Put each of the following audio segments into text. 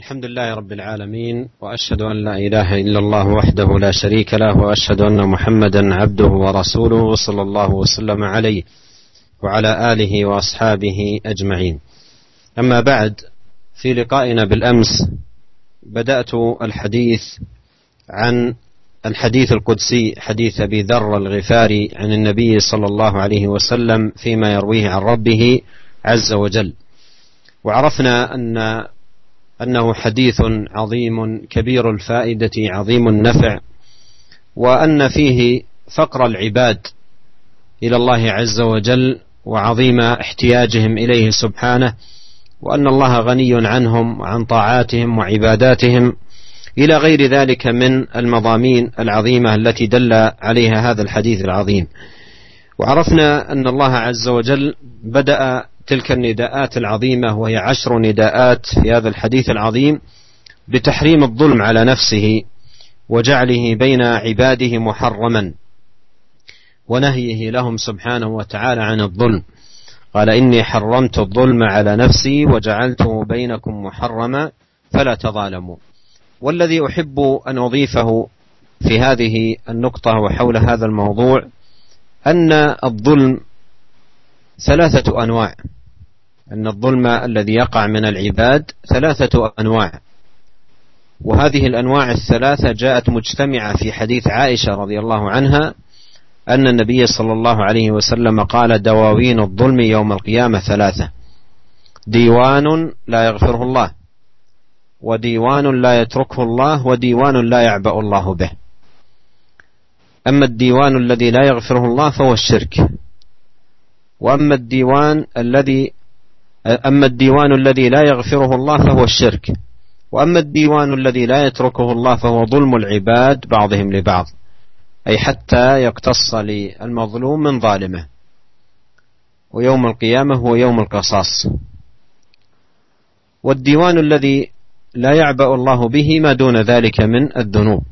الحمد لله رب العالمين وأشهد أن لا إله إلا الله وحده لا شريك له وأشهد أن محمدا عبده ورسوله صلى الله وسلم عليه وعلى آله وأصحابه أجمعين. أما بعد في لقائنا بالأمس بدأت الحديث عن الحديث القدسي حديث أبي ذر الغفاري عن النبي صلى الله عليه وسلم فيما يرويه عن ربه عز وجل. وعرفنا أن أنه حديث عظيم كبير الفائدة عظيم النفع وأن فيه فقر العباد إلى الله عز وجل وعظيم احتياجهم إليه سبحانه وأن الله غني عنهم وعن طاعاتهم وعباداتهم إلى غير ذلك من المضامين العظيمة التي دل عليها هذا الحديث العظيم. وعرفنا أن الله عز وجل بدأ تلك النداءات العظيمة وهي عشر نداءات في هذا الحديث العظيم بتحريم الظلم على نفسه وجعله بين عباده محرما ونهيه لهم سبحانه وتعالى عن الظلم. قال إني حرمت الظلم على نفسي وجعلته بينكم محرما فلا تظالموا. والذي أحب أن أضيفه في هذه النقطة وحول هذا الموضوع أن الظلم ثلاثة أنواع. أن الظلم الذي يقع من العباد ثلاثة أنواع. وهذه الأنواع الثلاثة جاءت مجتمعة في حديث عائشة رضي الله عنها أن النبي صلى الله عليه وسلم قال دواوين الظلم يوم القيامة ثلاثة. ديوان لا يغفره الله وديوان لا يتركه الله وديوان لا يعبأ الله به. أما الديوان الذي لا يغفره الله فهو الشرك. وأما الديوان الذي أما الديوان الذي لا يغفره الله فهو الشرك. وأما الديوان الذي لا يتركه الله فهو ظلم العباد بعضهم لبعض. أي حتى يقتص للمظلوم من ظالمه. ويوم القيامة هو يوم القصاص. والديوان الذي لا يعبأ الله به ما دون ذلك من الذنوب.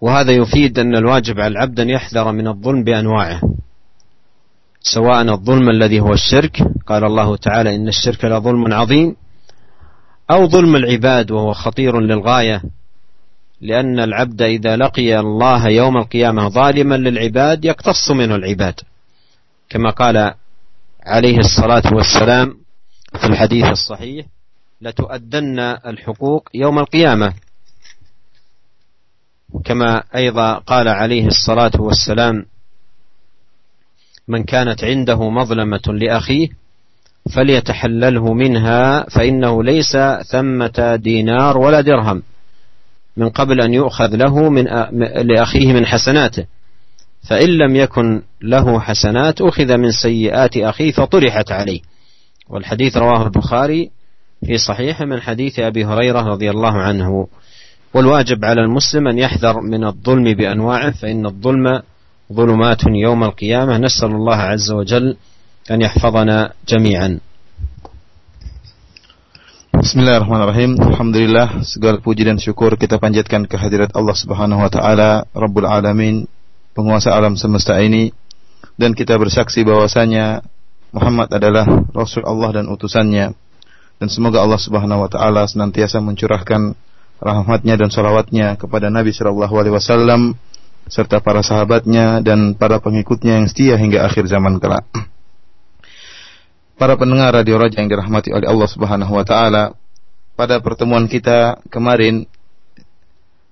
وهذا يفيد أن الواجب على العبد أن يحذر من الظلم بأنواعه. سواء الظلم الذي هو الشرك قال الله تعالى إن الشرك لظلم عظيم أو ظلم العباد وهو خطير للغاية لأن العبد إذا لقي الله يوم القيامة ظالما للعباد يقتص منه العباد. كما قال عليه الصلاة والسلام في الحديث الصحيح لتؤدن الحقوق يوم القيامة. كما أيضا قال عليه الصلاة والسلام من كانت عنده مظلمة لأخيه فليتحلله منها فإنه ليس ثمة دينار ولا درهم من قبل أن يؤخذ له من لأخيه من حسناته. فإن لم يكن له حسنات أخذ من سيئات أخيه فطرحت عليه. والحديث رواه البخاري في صحيح من حديث أبي هريرة رضي الله عنه. والواجب على المسلم أن يحذر من الظلم بأنواعه فإن الظلم ظلمات يوم القيامة نسأل الله عز وجل أن يحفظنا جميعا Bismillahirrahmanirrahim. Alhamdulillah segala puji dan syukur kita panjatkan kehadirat Allah Subhanahu wa taala, Rabbul Alamin, penguasa alam semesta ini dan kita bersaksi bahwasanya Muhammad adalah rasul Allah dan utusannya. Dan semoga Allah Subhanahu wa taala senantiasa mencurahkan rahmatnya dan salawatnya kepada Nabi sallallahu alaihi wasallam serta para sahabatnya dan para pengikutnya yang setia hingga akhir zaman kelak. Para pendengar Radio Raja yang dirahmati oleh Allah Subhanahu wa taala, pada pertemuan kita kemarin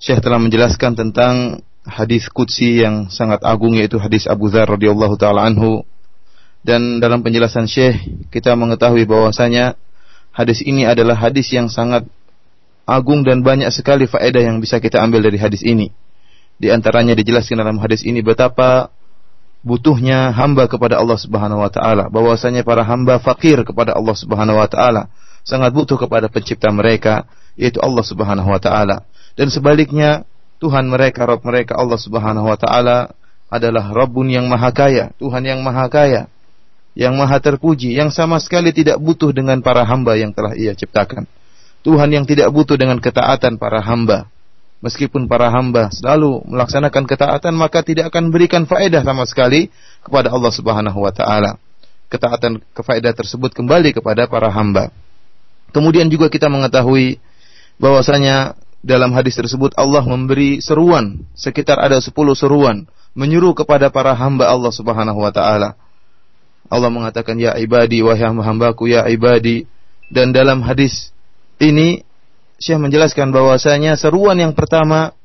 Syekh telah menjelaskan tentang hadis qudsi yang sangat agung yaitu hadis Abu Dzar radhiyallahu taala anhu. Dan dalam penjelasan Syekh kita mengetahui bahwasanya hadis ini adalah hadis yang sangat agung dan banyak sekali faedah yang bisa kita ambil dari hadis ini. Di antaranya dijelaskan dalam hadis ini betapa butuhnya hamba kepada Allah Subhanahu wa taala, bahwasanya para hamba fakir kepada Allah Subhanahu wa taala, sangat butuh kepada pencipta mereka yaitu Allah Subhanahu wa taala. Dan sebaliknya Tuhan mereka, Rabb mereka Allah Subhanahu wa taala adalah Rabbun yang maha kaya, Tuhan yang maha kaya, yang maha terpuji, yang sama sekali tidak butuh dengan para hamba yang telah Ia ciptakan. Tuhan yang tidak butuh dengan ketaatan para hamba meskipun para hamba selalu melaksanakan ketaatan maka tidak akan berikan faedah sama sekali kepada Allah Subhanahu wa taala. Ketaatan kefaedah tersebut kembali kepada para hamba. Kemudian juga kita mengetahui bahwasanya dalam hadis tersebut Allah memberi seruan sekitar ada 10 seruan menyuruh kepada para hamba Allah Subhanahu wa taala. Allah mengatakan ya ibadi wahai hamba-hambaku ya ibadi dan dalam hadis ini Syekh menjelaskan bahwasanya seruan yang pertama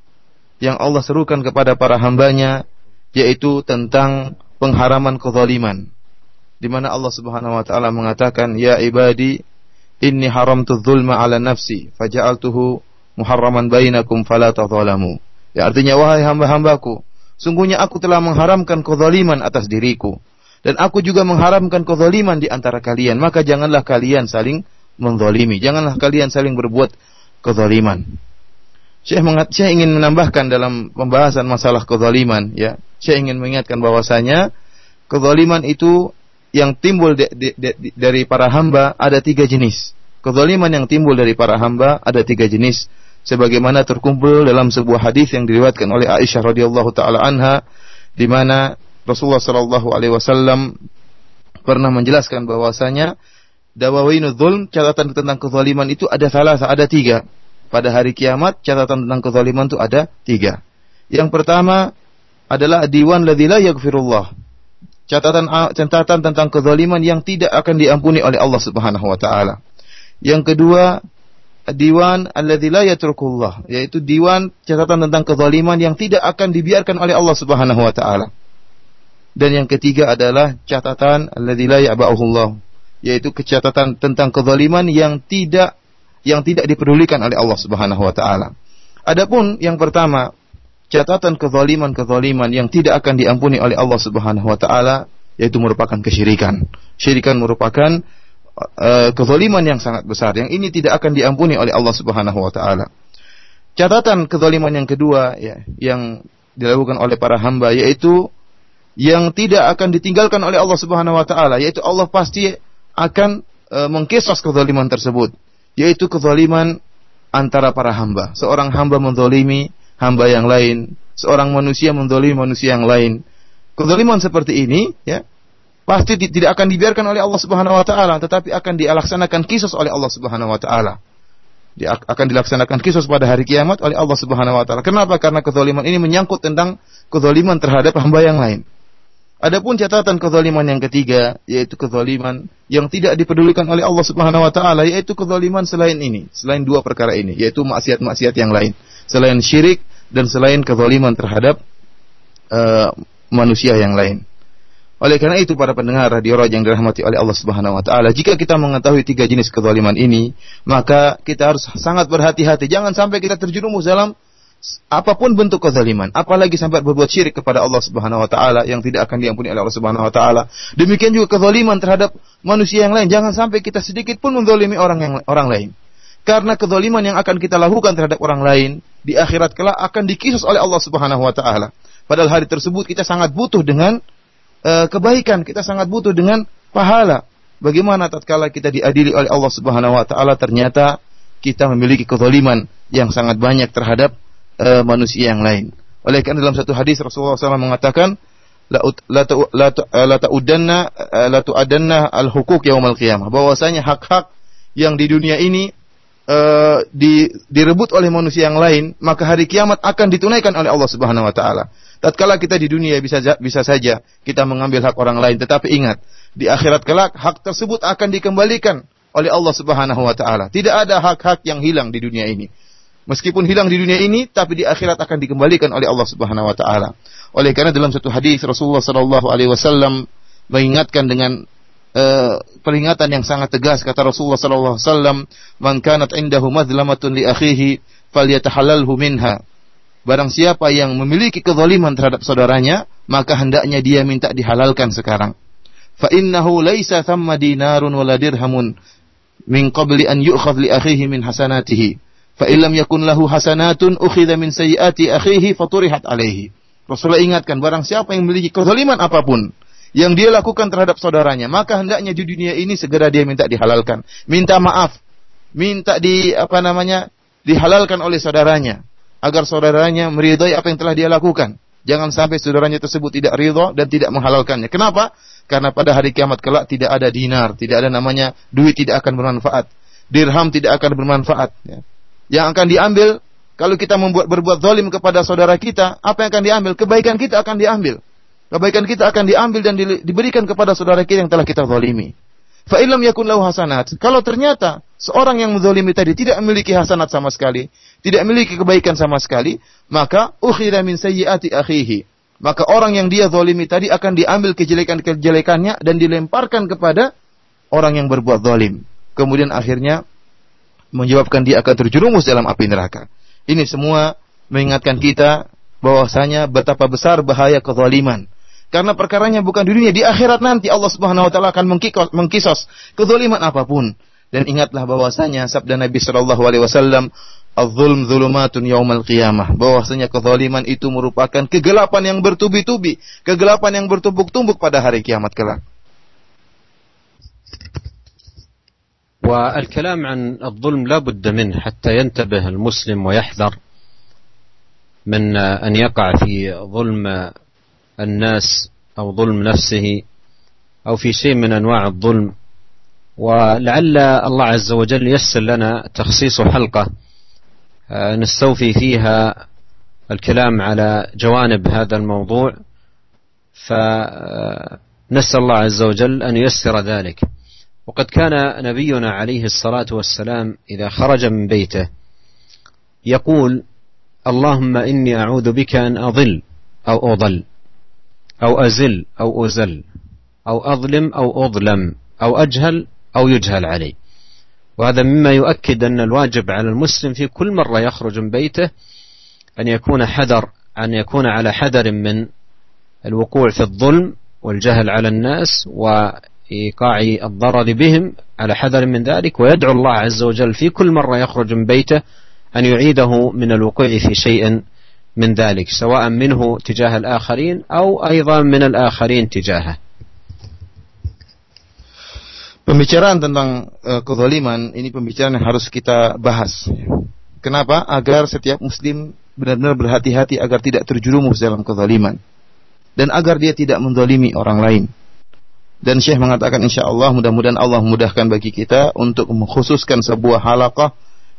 yang Allah serukan kepada para hambanya yaitu tentang pengharaman kezaliman. Di mana Allah Subhanahu wa taala mengatakan ya ibadi inni haramtu dzulma ala nafsi faja'altuhu muharraman bainakum fala tadzalamu. Ya artinya wahai hamba-hambaku, sungguhnya aku telah mengharamkan kezaliman atas diriku. Dan aku juga mengharamkan kezaliman di antara kalian, maka janganlah kalian saling menzalimi, janganlah kalian saling berbuat kezaliman. Syekh, mengat, Syekh ingin menambahkan dalam pembahasan masalah kezaliman, ya. Syekh ingin mengingatkan bahwasanya kezaliman itu yang timbul de, de, de, dari para hamba ada tiga jenis. Kezaliman yang timbul dari para hamba ada tiga jenis sebagaimana terkumpul dalam sebuah hadis yang diriwayatkan oleh Aisyah radhiyallahu taala anha di mana Rasulullah sallallahu alaihi wasallam pernah menjelaskan bahwasanya dawainu dzulm catatan tentang kezaliman itu ada salah ada tiga. Pada hari kiamat catatan tentang kezaliman itu ada tiga. Yang pertama adalah diwan ladzi la yaghfirullah. Catatan catatan tentang kezaliman yang tidak akan diampuni oleh Allah Subhanahu wa taala. Yang kedua diwan alladzi la yatrukullah, yaitu diwan catatan tentang kezaliman yang tidak akan dibiarkan oleh Allah Subhanahu wa taala. Dan yang ketiga adalah catatan alladzi la ya'ba'uhullah, yaitu kecatatan tentang kezaliman yang tidak yang tidak dipedulikan oleh Allah Subhanahu wa taala. Adapun yang pertama, catatan kezaliman-kezaliman yang tidak akan diampuni oleh Allah Subhanahu wa taala yaitu merupakan kesyirikan. Syirikan merupakan uh, kezaliman yang sangat besar yang ini tidak akan diampuni oleh Allah Subhanahu wa taala. Catatan kezaliman yang kedua ya yang dilakukan oleh para hamba yaitu yang tidak akan ditinggalkan oleh Allah Subhanahu wa taala yaitu Allah pasti akan e, mengkisos kezaliman tersebut yaitu kezaliman antara para hamba. Seorang hamba menzalimi hamba yang lain, seorang manusia menzalimi manusia yang lain. Kezaliman seperti ini ya pasti tidak akan dibiarkan oleh Allah Subhanahu wa taala, tetapi akan dilaksanakan kisos oleh Allah Subhanahu wa taala. Dia akan dilaksanakan kisos pada hari kiamat oleh Allah Subhanahu wa taala. Kenapa? Karena kezaliman ini menyangkut tentang kezaliman terhadap hamba yang lain. Adapun catatan kezaliman yang ketiga yaitu kezaliman yang tidak dipedulikan oleh Allah Subhanahu wa taala yaitu kezaliman selain ini, selain dua perkara ini yaitu maksiat-maksiat yang lain, selain syirik dan selain kezaliman terhadap uh, manusia yang lain. Oleh karena itu para pendengar radio Raja yang dirahmati oleh Allah Subhanahu wa taala, jika kita mengetahui tiga jenis kezaliman ini, maka kita harus sangat berhati-hati jangan sampai kita terjerumus dalam apa pun bentuk kezaliman, apalagi sampai berbuat syirik kepada Allah Subhanahu wa taala yang tidak akan diampuni oleh Allah Subhanahu wa taala. Demikian juga kezaliman terhadap manusia yang lain, jangan sampai kita sedikit pun menzalimi orang yang orang lain. Karena kezaliman yang akan kita lakukan terhadap orang lain di akhirat kelak akan dikisus oleh Allah Subhanahu wa taala. Padahal hari tersebut kita sangat butuh dengan e, kebaikan, kita sangat butuh dengan pahala. Bagaimana tatkala kita diadili oleh Allah Subhanahu wa taala ternyata kita memiliki kezaliman yang sangat banyak terhadap e, manusia yang lain. Oleh karena dalam satu hadis Rasulullah SAW mengatakan la la la la ta'udanna tu'adanna al-hukuk yaumal qiyamah. Bahwasanya hak-hak yang di dunia ini uh, di, direbut oleh manusia yang lain, maka hari kiamat akan ditunaikan oleh Allah Subhanahu wa taala. Tatkala kita di dunia bisa bisa saja kita mengambil hak orang lain, tetapi ingat, di akhirat kelak hak tersebut akan dikembalikan oleh Allah Subhanahu wa taala. Tidak ada hak-hak yang hilang di dunia ini. Meskipun hilang di dunia ini, tapi di akhirat akan dikembalikan oleh Allah Subhanahu wa taala. Oleh karena dalam satu hadis Rasulullah sallallahu alaihi wasallam mengingatkan dengan uh, peringatan yang sangat tegas kata Rasulullah sallallahu alaihi wasallam, "Man kanat indahu madlamatun li akhihi falyatahallalhu minha." Barang siapa yang memiliki kezaliman terhadap saudaranya, maka hendaknya dia minta dihalalkan sekarang. Fa innahu laisa thamma dinarun wala dirhamun min qabli an yu'khadh li akhihi min hasanatihi. Fa illam yakun lahu hasanatun ukhidha min akhihi faturihat alaihi. Rasulullah ingatkan barang siapa yang memiliki kezaliman apa pun yang dia lakukan terhadap saudaranya, maka hendaknya di dunia ini segera dia minta dihalalkan, minta maaf, minta di apa namanya dihalalkan oleh saudaranya agar saudaranya meridhai apa yang telah dia lakukan. Jangan sampai saudaranya tersebut tidak ridho dan tidak menghalalkannya. Kenapa? Karena pada hari kiamat kelak tidak ada dinar, tidak ada namanya duit tidak akan bermanfaat. dirham tidak akan bermanfaat. Ya. Yang akan diambil kalau kita membuat berbuat zalim kepada saudara kita, apa yang akan diambil? Kebaikan kita akan diambil. Kebaikan kita akan diambil dan diberikan kepada saudara kita yang telah kita zalimi. Fa illam yakun lahu hasanat. Kalau ternyata seorang yang menzalimi tadi tidak memiliki hasanat sama sekali, tidak memiliki kebaikan sama sekali, maka ukhira min sayyiati akhihi. Maka orang yang dia zalimi tadi akan diambil kejelekan-kejelekannya dan dilemparkan kepada orang yang berbuat zalim. Kemudian akhirnya menyebabkan dia akan terjerumus dalam api neraka. Ini semua mengingatkan kita bahwasanya betapa besar bahaya kezaliman. Karena perkaranya bukan di dunia, di akhirat nanti Allah Subhanahu wa taala akan mengkisos, mengkisos kezaliman apa pun. Dan ingatlah bahwasanya sabda Nabi sallallahu alaihi wasallam, "Az-zulm zulumatun yaumal qiyamah." Bahwasanya kezaliman itu merupakan kegelapan yang bertubi-tubi, kegelapan yang bertumbuk-tumbuk pada hari kiamat kelak. والكلام عن الظلم لا بد منه حتى ينتبه المسلم ويحذر من أن يقع في ظلم الناس أو ظلم نفسه أو في شيء من أنواع الظلم. ولعل الله عز وجل يسر لنا تخصيص حلقة آه، نستوفي فيها الكلام على جوانب هذا الموضوع. فنسأل الله عز وجل أن ييسر ذلك. وقد كان نبينا عليه الصلاة والسلام إذا خرج من بيته يقول اللهم إني أعوذ بك أن أضل أو أضل أو أزل أو أزل أو أظلم أو أظلم أو أجهل أو يجهل علي. وهذا مما يؤكد أن الواجب على المسلم في كل مرة يخرج من بيته أن يكون حذر أن يكون على حذر من الوقوع في الظلم والجهل على الناس إيقاع الضرر بهم على حذر من ذلك ويدعو الله عز وجل في كل مرة يخرج من بيته أن يعيده من الوقوع في شيء من ذلك سواء منه تجاه الآخرين أو أيضا من الآخرين تجاهه Pembicaraan tentang uh, kezaliman ini pembicaraan yang harus kita bahas. Kenapa? Agar setiap muslim benar-benar berhati-hati agar tidak terjerumus dalam kezaliman dan agar dia tidak mendolimi orang lain. Dan Syekh mengatakan insya Allah mudah-mudahan Allah memudahkan bagi kita untuk mengkhususkan sebuah halaqah.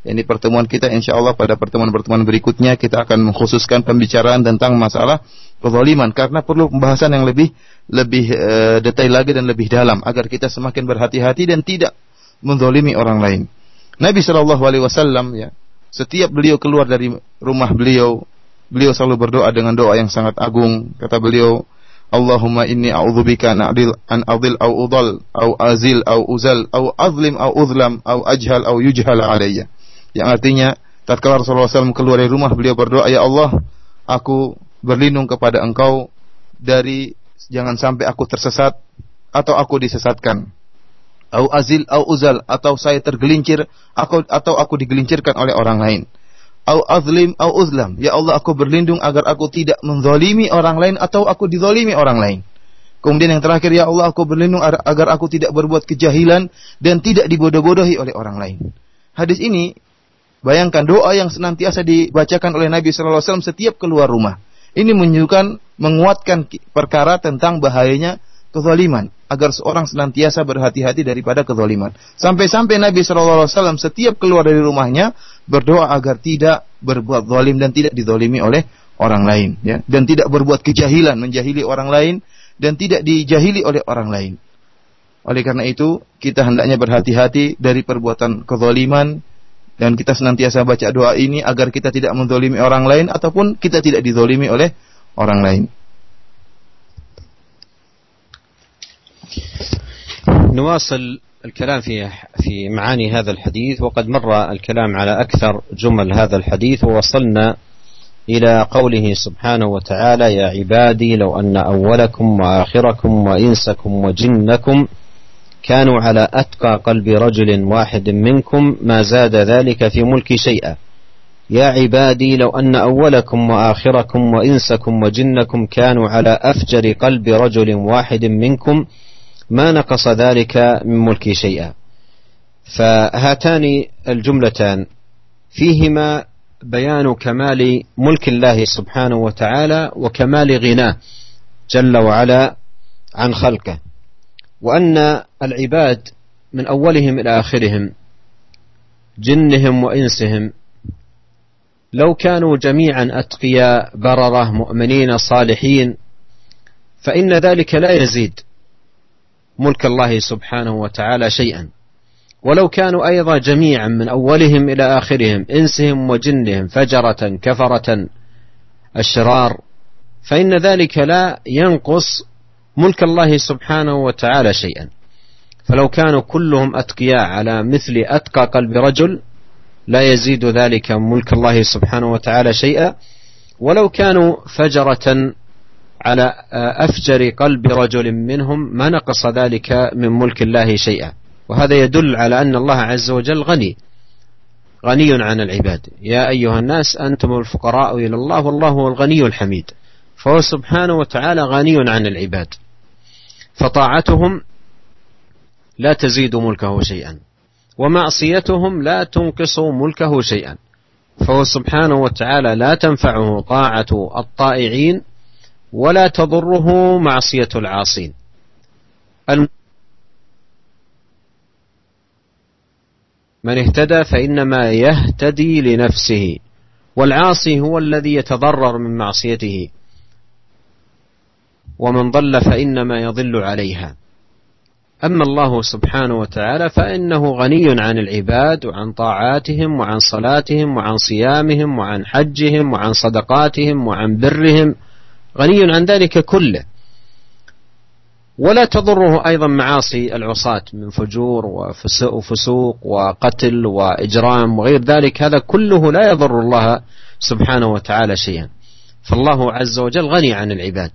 Ini pertemuan kita insya Allah pada pertemuan-pertemuan berikutnya kita akan mengkhususkan pembicaraan tentang masalah kezaliman. Karena perlu pembahasan yang lebih lebih e, detail lagi dan lebih dalam agar kita semakin berhati-hati dan tidak menzalimi orang lain. Nabi Shallallahu Alaihi Wasallam ya setiap beliau keluar dari rumah beliau beliau selalu berdoa dengan doa yang sangat agung. Kata beliau Allahumma inni a'udzubika an adil an adil au udal au azil au uzal au azlim au uzlam au ajhal au yujhal alayya. Yang artinya tatkala Rasulullah SAW keluar dari rumah beliau berdoa ya Allah aku berlindung kepada engkau dari jangan sampai aku tersesat atau aku disesatkan. Au azil au uzal atau saya tergelincir atau aku digelincirkan oleh orang lain au azlim au uzlam. Ya Allah aku berlindung agar aku tidak menzalimi orang lain atau aku dizalimi orang lain. Kemudian yang terakhir ya Allah aku berlindung agar aku tidak berbuat kejahilan dan tidak dibodoh-bodohi oleh orang lain. Hadis ini bayangkan doa yang senantiasa dibacakan oleh Nabi sallallahu alaihi wasallam setiap keluar rumah. Ini menunjukkan menguatkan perkara tentang bahayanya kezaliman agar seorang senantiasa berhati-hati daripada kezaliman. Sampai-sampai Nabi Shallallahu Alaihi Wasallam setiap keluar dari rumahnya berdoa agar tidak berbuat zalim dan tidak dizalimi oleh orang lain, ya, dan tidak berbuat kejahilan, menjahili orang lain dan tidak dijahili oleh orang lain. Oleh karena itu, kita hendaknya berhati-hati dari perbuatan kezaliman dan kita senantiasa baca doa ini agar kita tidak menzalimi orang lain ataupun kita tidak dizalimi oleh orang lain. نواصل الكلام في في معاني هذا الحديث وقد مر الكلام على أكثر جمل هذا الحديث ووصلنا إلى قوله سبحانه وتعالى يا عبادي لو أن أولكم وآخركم وإنسكم وجنكم كانوا على أتقى قلب رجل واحد منكم ما زاد ذلك في ملكي شيئا. يا عبادي لو أن أولكم وآخركم وإنسكم وجنكم كانوا على أفجر قلب رجل واحد منكم ما نقص ذلك من ملكي شيئا. فهاتان الجملتان فيهما بيان كمال ملك الله سبحانه وتعالى وكمال غناه جل وعلا عن خلقه. وأن العباد من أولهم إلى آخرهم جنهم وإنسهم لو كانوا جميعا أتقياء بررة مؤمنين صالحين فإن ذلك لا يزيد. ملك الله سبحانه وتعالى شيئا. ولو كانوا أيضا جميعا من أولهم إلى آخرهم إنسهم وجنهم فجرة كفرة الشرار فإن ذلك لا ينقص ملك الله سبحانه وتعالى شيئا. فلو كانوا كلهم أتقياء على مثل أتقى قلب رجل لا يزيد ذلك ملك الله سبحانه وتعالى شيئا. ولو كانوا فجرة على أفجر قلب رجل منهم ما نقص ذلك من ملك الله شيئا. وهذا يدل على أن الله عز وجل غني غني عن العباد. يا أيها الناس أنتم الفقراء إلى الله والله هو الغني الحميد. فهو سبحانه وتعالى غني عن العباد. فطاعتهم لا تزيد ملكه شيئا ومعصيتهم لا تنقص ملكه شيئا. فهو سبحانه وتعالى لا تنفعه طاعة الطائعين ولا تضره معصية العاصين. من اهتدى فإنما يهتدي لنفسه والعاصي هو الذي يتضرر من معصيته ومن ضل فإنما يضل عليها. أما الله سبحانه وتعالى فإنه غني عن العباد وعن طاعاتهم وعن صلاتهم وعن صيامهم وعن حجهم وعن صدقاتهم وعن برهم غني عن ذلك كله. ولا تضره أيضا معاصي العصاة من فجور وفسوق وقتل وإجرام وغير ذلك. هذا كله لا يضر الله سبحانه وتعالى شيئا. فالله عز وجل غني عن العباد.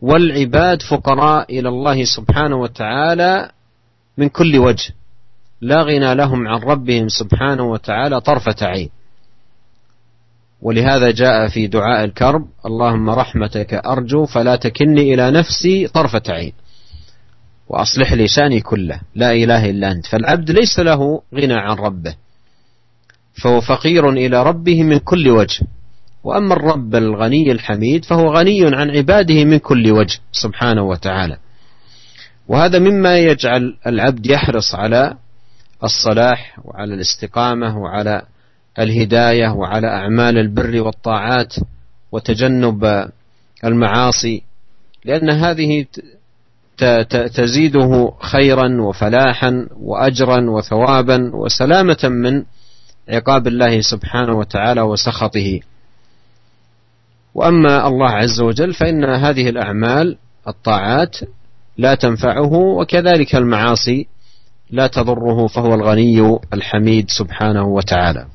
والعباد فقراء إلى الله سبحانه وتعالى من كل وجه. لا غنى لهم عن ربهم سبحانه وتعالى طرفة عين. ولهذا جاء في دعاء الكرب اللهم رحمتك أرجو فلا تكني إلى نفسي طرفة عين. وأصلح لي شأني كله لا إله إلا أنت. فالعبد ليس له غنى عن ربه فهو فقير إلى ربه من كل وجه. وأما الرب الغني الحميد فهو غني عن عباده من كل وجه سبحانه وتعالى. وهذا مما يجعل العبد يحرص على الصلاح وعلى الاستقامة وعلى الهداية وعلى أعمال البر والطاعات وتجنب المعاصي لأن هذه تزيده خيرا وفلاحا وأجرا وثوابا وسلامة من عقاب الله سبحانه وتعالى وسخطه. وأما الله عز وجل فإن هذه الأعمال الطاعات لا تنفعه وكذلك المعاصي لا تضره فهو الغني الحميد سبحانه وتعالى.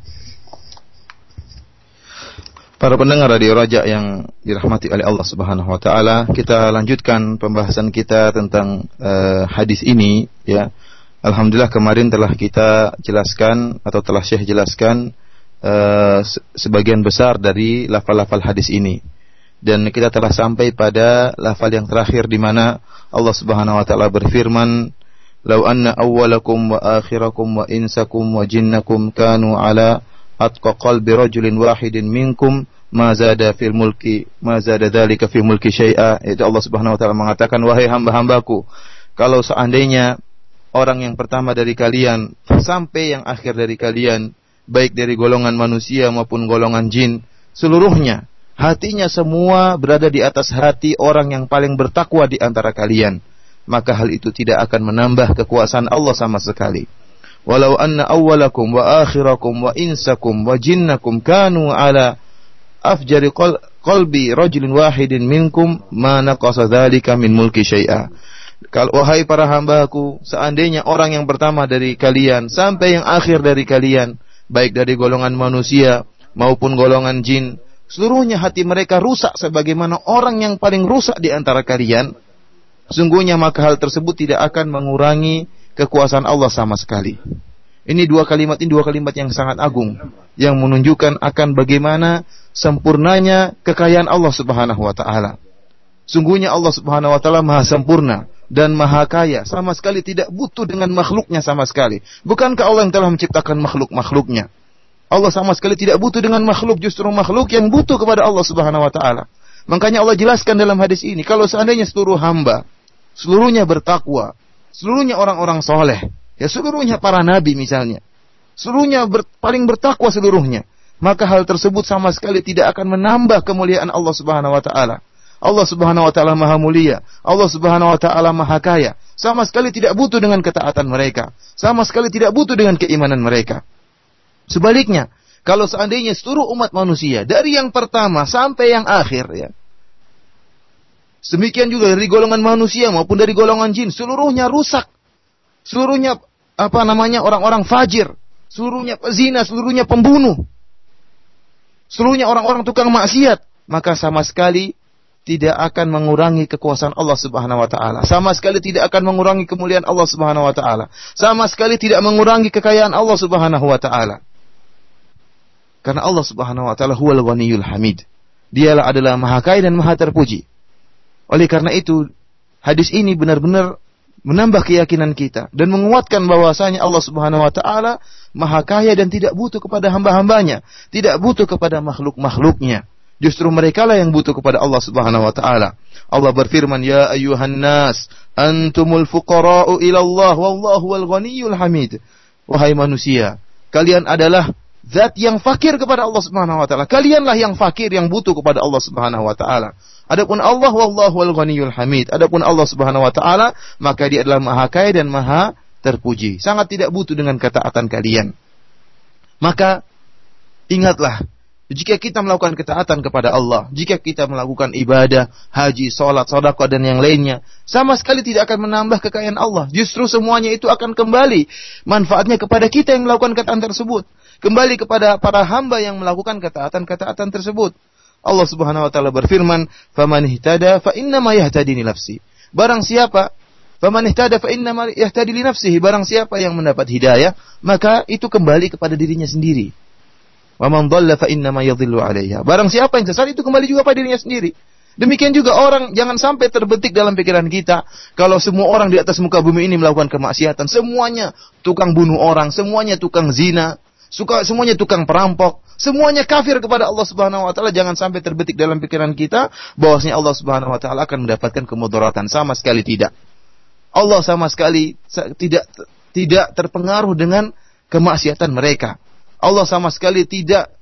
Para pendengar radio Raja yang dirahmati oleh Allah Subhanahu wa taala, kita lanjutkan pembahasan kita tentang uh, hadis ini ya. Alhamdulillah kemarin telah kita jelaskan atau telah Syekh jelaskan uh, sebagian besar dari lafal-lafal hadis ini. Dan kita telah sampai pada lafal yang terakhir di mana Allah Subhanahu wa taala berfirman, "Lau anna awwalakum wa akhirakum wa insakum wa jinnakum kanu ala atqa qalbi rajulin wahidin minkum ma zada fil mulki ma zada dzalika fi mulki syai'a." Itu Allah Subhanahu wa taala mengatakan, "Wahai hamba-hambaku, kalau seandainya orang yang pertama dari kalian sampai yang akhir dari kalian baik dari golongan manusia maupun golongan jin, seluruhnya hatinya semua berada di atas hati orang yang paling bertakwa di antara kalian, maka hal itu tidak akan menambah kekuasaan Allah sama sekali. Walau anna awwalakum wa akhirakum wa insakum wa jinnakum kanu ala afjari qalbi rajulin wahidin minkum ma naqasa dzalika min mulki syai'a. Kalau wahai para hambaku, seandainya orang yang pertama dari kalian sampai yang akhir dari kalian baik dari golongan manusia maupun golongan jin, seluruhnya hati mereka rusak sebagaimana orang yang paling rusak di antara kalian, sungguhnya maka hal tersebut tidak akan mengurangi kekuasaan Allah sama sekali. Ini dua kalimat ini dua kalimat yang sangat agung yang menunjukkan akan bagaimana sempurnanya kekayaan Allah Subhanahu wa taala. Sungguhnya Allah Subhanahu wa taala Maha sempurna dan maha kaya, sama sekali tidak butuh dengan makhluknya sama sekali. Bukankah Allah yang telah menciptakan makhluk-makhluknya? Allah sama sekali tidak butuh dengan makhluk, justru makhluk yang butuh kepada Allah Subhanahu wa taala. Makanya Allah jelaskan dalam hadis ini, kalau seandainya seluruh hamba, seluruhnya bertakwa, seluruhnya orang-orang soleh, ya seluruhnya para nabi misalnya, seluruhnya ber, paling bertakwa seluruhnya, maka hal tersebut sama sekali tidak akan menambah kemuliaan Allah Subhanahu wa taala. Allah Subhanahu wa taala Maha Mulia, Allah Subhanahu wa taala Maha Kaya. Sama sekali tidak butuh dengan ketaatan mereka, sama sekali tidak butuh dengan keimanan mereka. Sebaliknya, kalau seandainya seluruh umat manusia dari yang pertama sampai yang akhir ya. Demikian juga dari golongan manusia maupun dari golongan jin, seluruhnya rusak. Seluruhnya apa namanya orang-orang fajir, seluruhnya pezina, seluruhnya pembunuh. Seluruhnya orang-orang tukang maksiat, maka sama sekali tidak akan mengurangi kekuasaan Allah Subhanahu wa taala. Sama sekali tidak akan mengurangi kemuliaan Allah Subhanahu wa taala. Sama sekali tidak mengurangi kekayaan Allah Subhanahu wa taala. Karena Allah Subhanahu wa taala huwal ghaniyul hamid. Dialah adalah maha kaya dan maha terpuji. Oleh karena itu, hadis ini benar-benar menambah keyakinan kita dan menguatkan bahwasanya Allah Subhanahu wa taala maha kaya dan tidak butuh kepada hamba-hambanya, tidak butuh kepada makhluk-makhluknya. Justru mereka lah yang butuh kepada Allah Subhanahu wa taala. Allah berfirman, "Ya ayyuhan nas, antumul fuqara'u ila Allah wallahu wal ghaniyyul hamid." Wahai manusia, kalian adalah zat yang fakir kepada Allah Subhanahu wa taala. Kalianlah yang fakir yang butuh kepada Allah Subhanahu wa taala. Adapun Allah wallahu wal ghaniyyul hamid. Adapun Allah Subhanahu wa taala, maka Dia adalah Maha Kaya dan Maha terpuji. Sangat tidak butuh dengan ketaatan kalian. Maka ingatlah jika kita melakukan ketaatan kepada Allah, jika kita melakukan ibadah, haji, sholat, sodako, dan yang lainnya, sama sekali tidak akan menambah kekayaan Allah. Justru semuanya itu akan kembali manfaatnya kepada kita yang melakukan ketaatan tersebut. Kembali kepada para hamba yang melakukan ketaatan-ketaatan tersebut. Allah Subhanahu wa taala berfirman, "Faman ihtada fa innama yahtadi li nafsi." Barang siapa Faman ihtada fa innama yahtadi li nafsihi. Barang siapa yang mendapat hidayah, maka itu kembali kepada dirinya sendiri. Wa man dhalla fa innama yadhillu 'alaiha. Barang siapa yang sesat itu kembali juga pada dirinya sendiri. Demikian juga orang jangan sampai terbetik dalam pikiran kita kalau semua orang di atas muka bumi ini melakukan kemaksiatan, semuanya tukang bunuh orang, semuanya tukang zina, suka semuanya tukang perampok, semuanya kafir kepada Allah Subhanahu wa taala, jangan sampai terbetik dalam pikiran kita bahwasanya Allah Subhanahu wa taala akan mendapatkan kemudaratan sama sekali tidak. Allah sama sekali tidak tidak terpengaruh dengan kemaksiatan mereka. Allah sama sekali tidak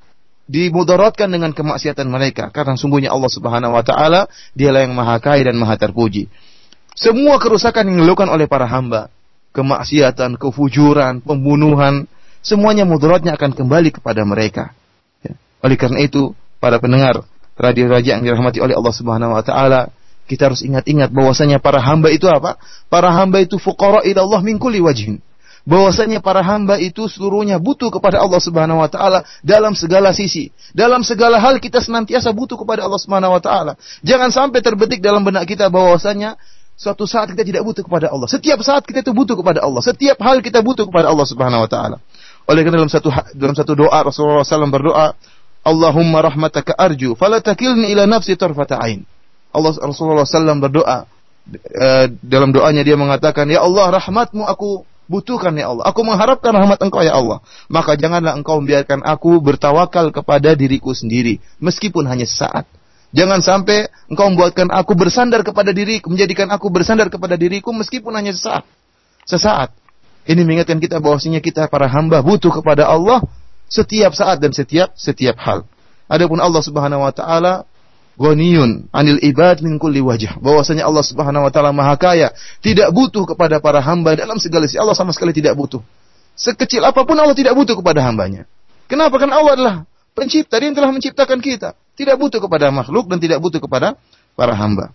dimudaratkan dengan kemaksiatan mereka karena sungguhnya Allah Subhanahu wa taala dialah yang maha kaya dan maha terpuji. Semua kerusakan yang dilakukan oleh para hamba, kemaksiatan, kefujuran, pembunuhan, semuanya mudaratnya akan kembali kepada mereka. Ya. Oleh karena itu, para pendengar radio raja yang dirahmati oleh Allah Subhanahu wa taala, kita harus ingat-ingat bahwasanya para hamba itu apa? Para hamba itu fuqara ila Allah min kulli wajhin. Bahwasanya para hamba itu seluruhnya butuh kepada Allah Subhanahu wa taala dalam segala sisi. Dalam segala hal kita senantiasa butuh kepada Allah Subhanahu wa taala. Jangan sampai terbetik dalam benak kita bahwasanya suatu saat kita tidak butuh kepada Allah. Setiap saat kita itu butuh kepada Allah. Setiap hal kita butuh kepada Allah Subhanahu wa taala. Oleh karena dalam satu dalam satu doa Rasulullah SAW berdoa, Allahumma rahmataka arju, fala takilni ila nafsi tarfata ain. Allah Rasulullah SAW berdoa uh, dalam doanya dia mengatakan, Ya Allah rahmatmu aku butuhkan ya Allah. Aku mengharapkan rahmat engkau ya Allah. Maka janganlah engkau membiarkan aku bertawakal kepada diriku sendiri. Meskipun hanya sesaat. Jangan sampai engkau membuatkan aku bersandar kepada diriku, menjadikan aku bersandar kepada diriku meskipun hanya sesaat. Sesaat. Ini mengingatkan kita bahwasanya kita para hamba butuh kepada Allah setiap saat dan setiap setiap hal. Adapun Allah Subhanahu wa taala ghaniyun anil ibad min kulli wajah. Bahwasanya Allah Subhanahu wa taala Maha Kaya, tidak butuh kepada para hamba dalam segala sisi. Allah sama sekali tidak butuh. Sekecil apa pun Allah tidak butuh kepada hambanya. Kenapa? Karena Allah adalah pencipta, Dia yang telah menciptakan kita. Tidak butuh kepada makhluk dan tidak butuh kepada para hamba.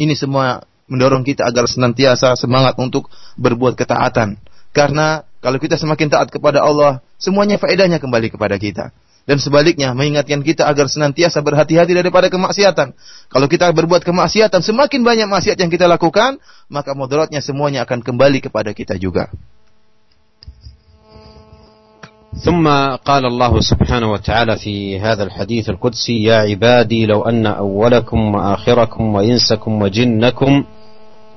Ini semua mendorong kita agar senantiasa semangat untuk berbuat ketaatan. Karena kalau kita semakin taat kepada Allah, semuanya faedahnya kembali kepada kita. Dan sebaliknya, mengingatkan kita agar senantiasa berhati-hati daripada kemaksiatan. Kalau kita berbuat kemaksiatan, semakin banyak maksiat yang kita lakukan, maka mudaratnya semuanya akan kembali kepada kita juga. ثم قال الله سبحانه وتعالى في هذا الحديث القدسي يا عبادي لو ان اولكم واخركم وانسكم وجنكم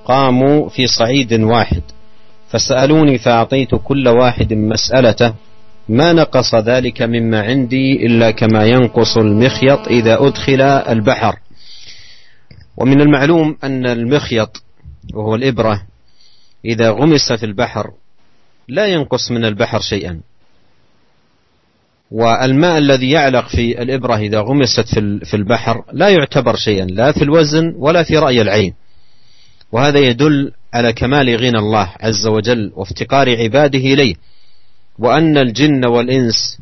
قاموا في صعيد واحد فسألوني فأعطيت كل واحد مسألته ما نقص ذلك مما عندي إلا كما ينقص المخيط إذا أدخل البحر. ومن المعلوم أن المخيط وهو الإبرة إذا غمس في البحر لا ينقص من البحر شيئا. والماء الذي يعلق في الإبرة إذا غمست في البحر لا يعتبر شيئا لا في الوزن ولا في رأي العين. وهذا يدل على كمال غنى الله عز وجل وافتقار عباده إليه وأن الجن والإنس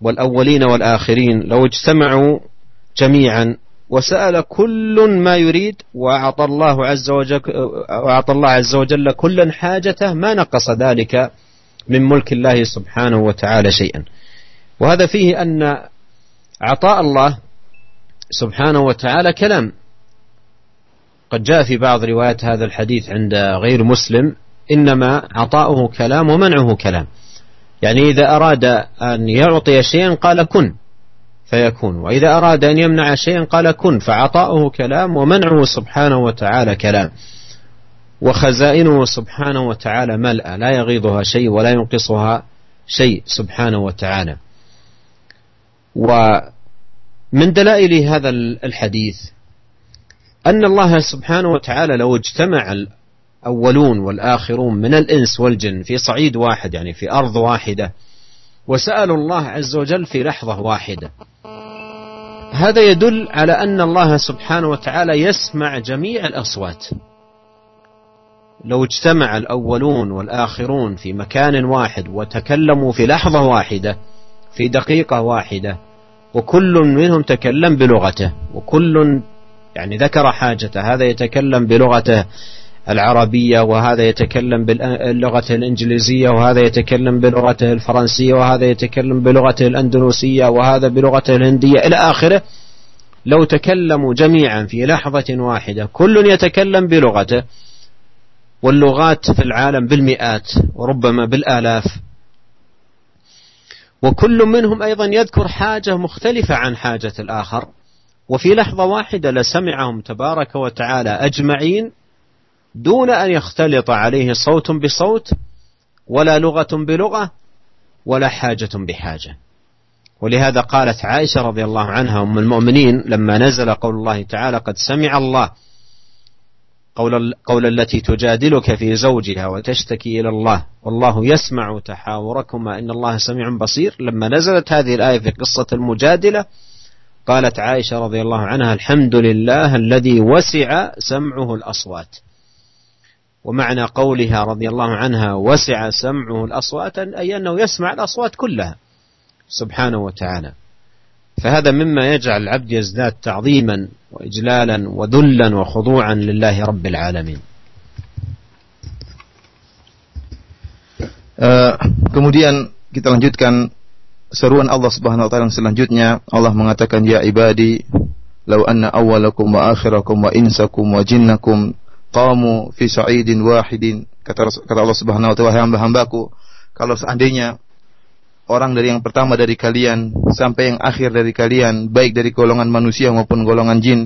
والأولين والآخرين لو اجتمعوا جميعا وسأل كل ما يريد وأعطى الله عز وجل وأعطى الله عز وجل كلا حاجته ما نقص ذلك من ملك الله سبحانه وتعالى شيئا. وهذا فيه أن عطاء الله سبحانه وتعالى كلام. قد جاء في بعض روايات هذا الحديث عند غير مسلم إنما عطاؤه كلام ومنعه كلام. يعني إذا أراد أن يعطي شيئا قال كن فيكون. وإذا أراد أن يمنع شيئا قال كن فعطاؤه كلام ومنعه سبحانه وتعالى كلام. وخزائنه سبحانه وتعالى ملأ لا يغيضها شيء ولا ينقصها شيء سبحانه وتعالى. ومن دلائل هذا الحديث أن الله سبحانه وتعالى لو اجتمع الأولون والآخرون من الإنس والجن في صعيد واحد يعني في أرض واحدة وسألوا الله عز وجل في لحظة واحدة. هذا يدل على أن الله سبحانه وتعالى يسمع جميع الأصوات. لو اجتمع الأولون والآخرون في مكان واحد وتكلموا في لحظة واحدة في دقيقة واحدة وكل منهم تكلم بلغته وكل يعني ذكر حاجته. هذا يتكلم بلغته العربية وهذا يتكلم باللغة الإنجليزية وهذا يتكلم بلغته الفرنسية وهذا يتكلم بلغته الأندلسية وهذا بلغته الهندية إلى آخره. لو تكلموا جميعا في لحظة واحدة كل يتكلم بلغته واللغات في العالم بالمئات وربما بالآلاف. وكل منهم أيضا يذكر حاجة مختلفة عن حاجة الآخر. وفي لحظة واحدة لسمعهم تبارك وتعالى أجمعين دون أن يختلط عليه صوت بصوت ولا لغة بلغة ولا حاجة بحاجة. ولهذا قالت عائشة رضي الله عنها أم المؤمنين لما نزل قول الله تعالى قد سمع الله قول, قول التي تجادلك في زوجها وتشتكي إلى الله والله يسمع تحاوركما إن الله سميع بصير. لما نزلت هذه الآية في قصة المجادلة قالت عائشة رضي الله عنها الحمد لله الذي وسع سمعه الأصوات. ومعنى قولها رضي الله عنها وسع سمعه الأصوات أي أنه يسمع الأصوات كلها سبحانه وتعالى. فهذا مما يجعل العبد يزداد تعظيما وإجلالا وذلا وخضوعا لله رب العالمين. Uh, kemudian kita lanjutkan seruan Allah Subhanahu wa taala selanjutnya Allah mengatakan ya ibadi law anna awwalakum wa akhirakum wa insakum wa jinnakum qamu fi sa'idin wahidin kata kata Allah Subhanahu wa taala hamba-hambaku kalau seandainya orang dari yang pertama dari kalian sampai yang akhir dari kalian baik dari golongan manusia maupun golongan jin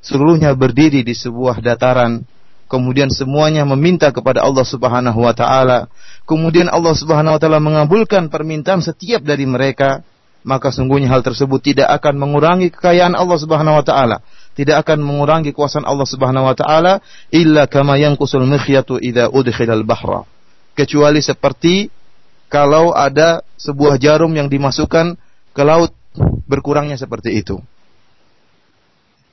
seluruhnya berdiri di sebuah dataran kemudian semuanya meminta kepada Allah Subhanahu wa taala kemudian Allah Subhanahu wa taala mengabulkan permintaan setiap dari mereka maka sungguhnya hal tersebut tidak akan mengurangi kekayaan Allah Subhanahu wa taala tidak akan mengurangi kuasaan Allah Subhanahu wa taala illa kama yanqusul mikhyatu idza udkhilal bahra kecuali seperti kalau ada sebuah jarum yang dimasukkan ke laut berkurangnya seperti itu.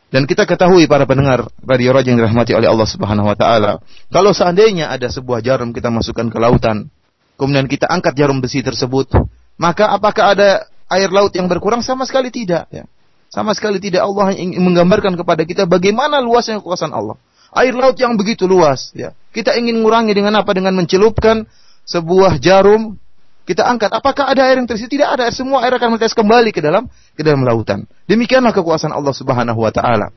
Dan kita ketahui para pendengar radio Raja yang dirahmati oleh Allah Subhanahu wa taala, kalau seandainya ada sebuah jarum kita masukkan ke lautan, kemudian kita angkat jarum besi tersebut, maka apakah ada air laut yang berkurang sama sekali tidak ya. Sama sekali tidak Allah ingin menggambarkan kepada kita bagaimana luasnya kekuasaan Allah. Air laut yang begitu luas, ya. Kita ingin mengurangi dengan apa? Dengan mencelupkan sebuah jarum kita angkat. Apakah ada air yang tersisa? Tidak ada. Semua air akan menetes kembali ke dalam ke dalam lautan. Demikianlah kekuasaan Allah Subhanahu wa taala.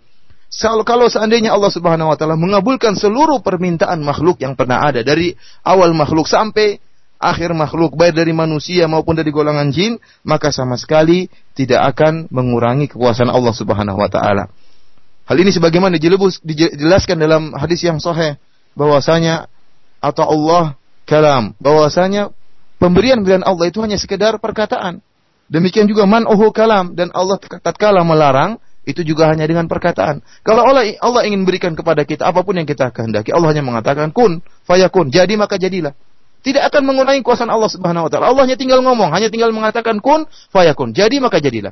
Kalau seandainya Allah Subhanahu wa taala mengabulkan seluruh permintaan makhluk yang pernah ada dari awal makhluk sampai akhir makhluk baik dari manusia maupun dari golongan jin maka sama sekali tidak akan mengurangi kekuasaan Allah Subhanahu wa taala. Hal ini sebagaimana dijelaskan dalam hadis yang sahih bahwasanya atau Allah kalam bahwasanya pemberian-pemberian Allah itu hanya sekedar perkataan. Demikian juga man ohu kalam dan Allah tatkala melarang itu juga hanya dengan perkataan. Kalau Allah Allah ingin berikan kepada kita apa pun yang kita kehendaki, Allah hanya mengatakan kun fayakun, jadi maka jadilah. tidak akan mengurangi kuasa Allah Subhanahu wa taala. Allah hanya tinggal ngomong, hanya tinggal mengatakan kun fayakun. Jadi maka jadilah.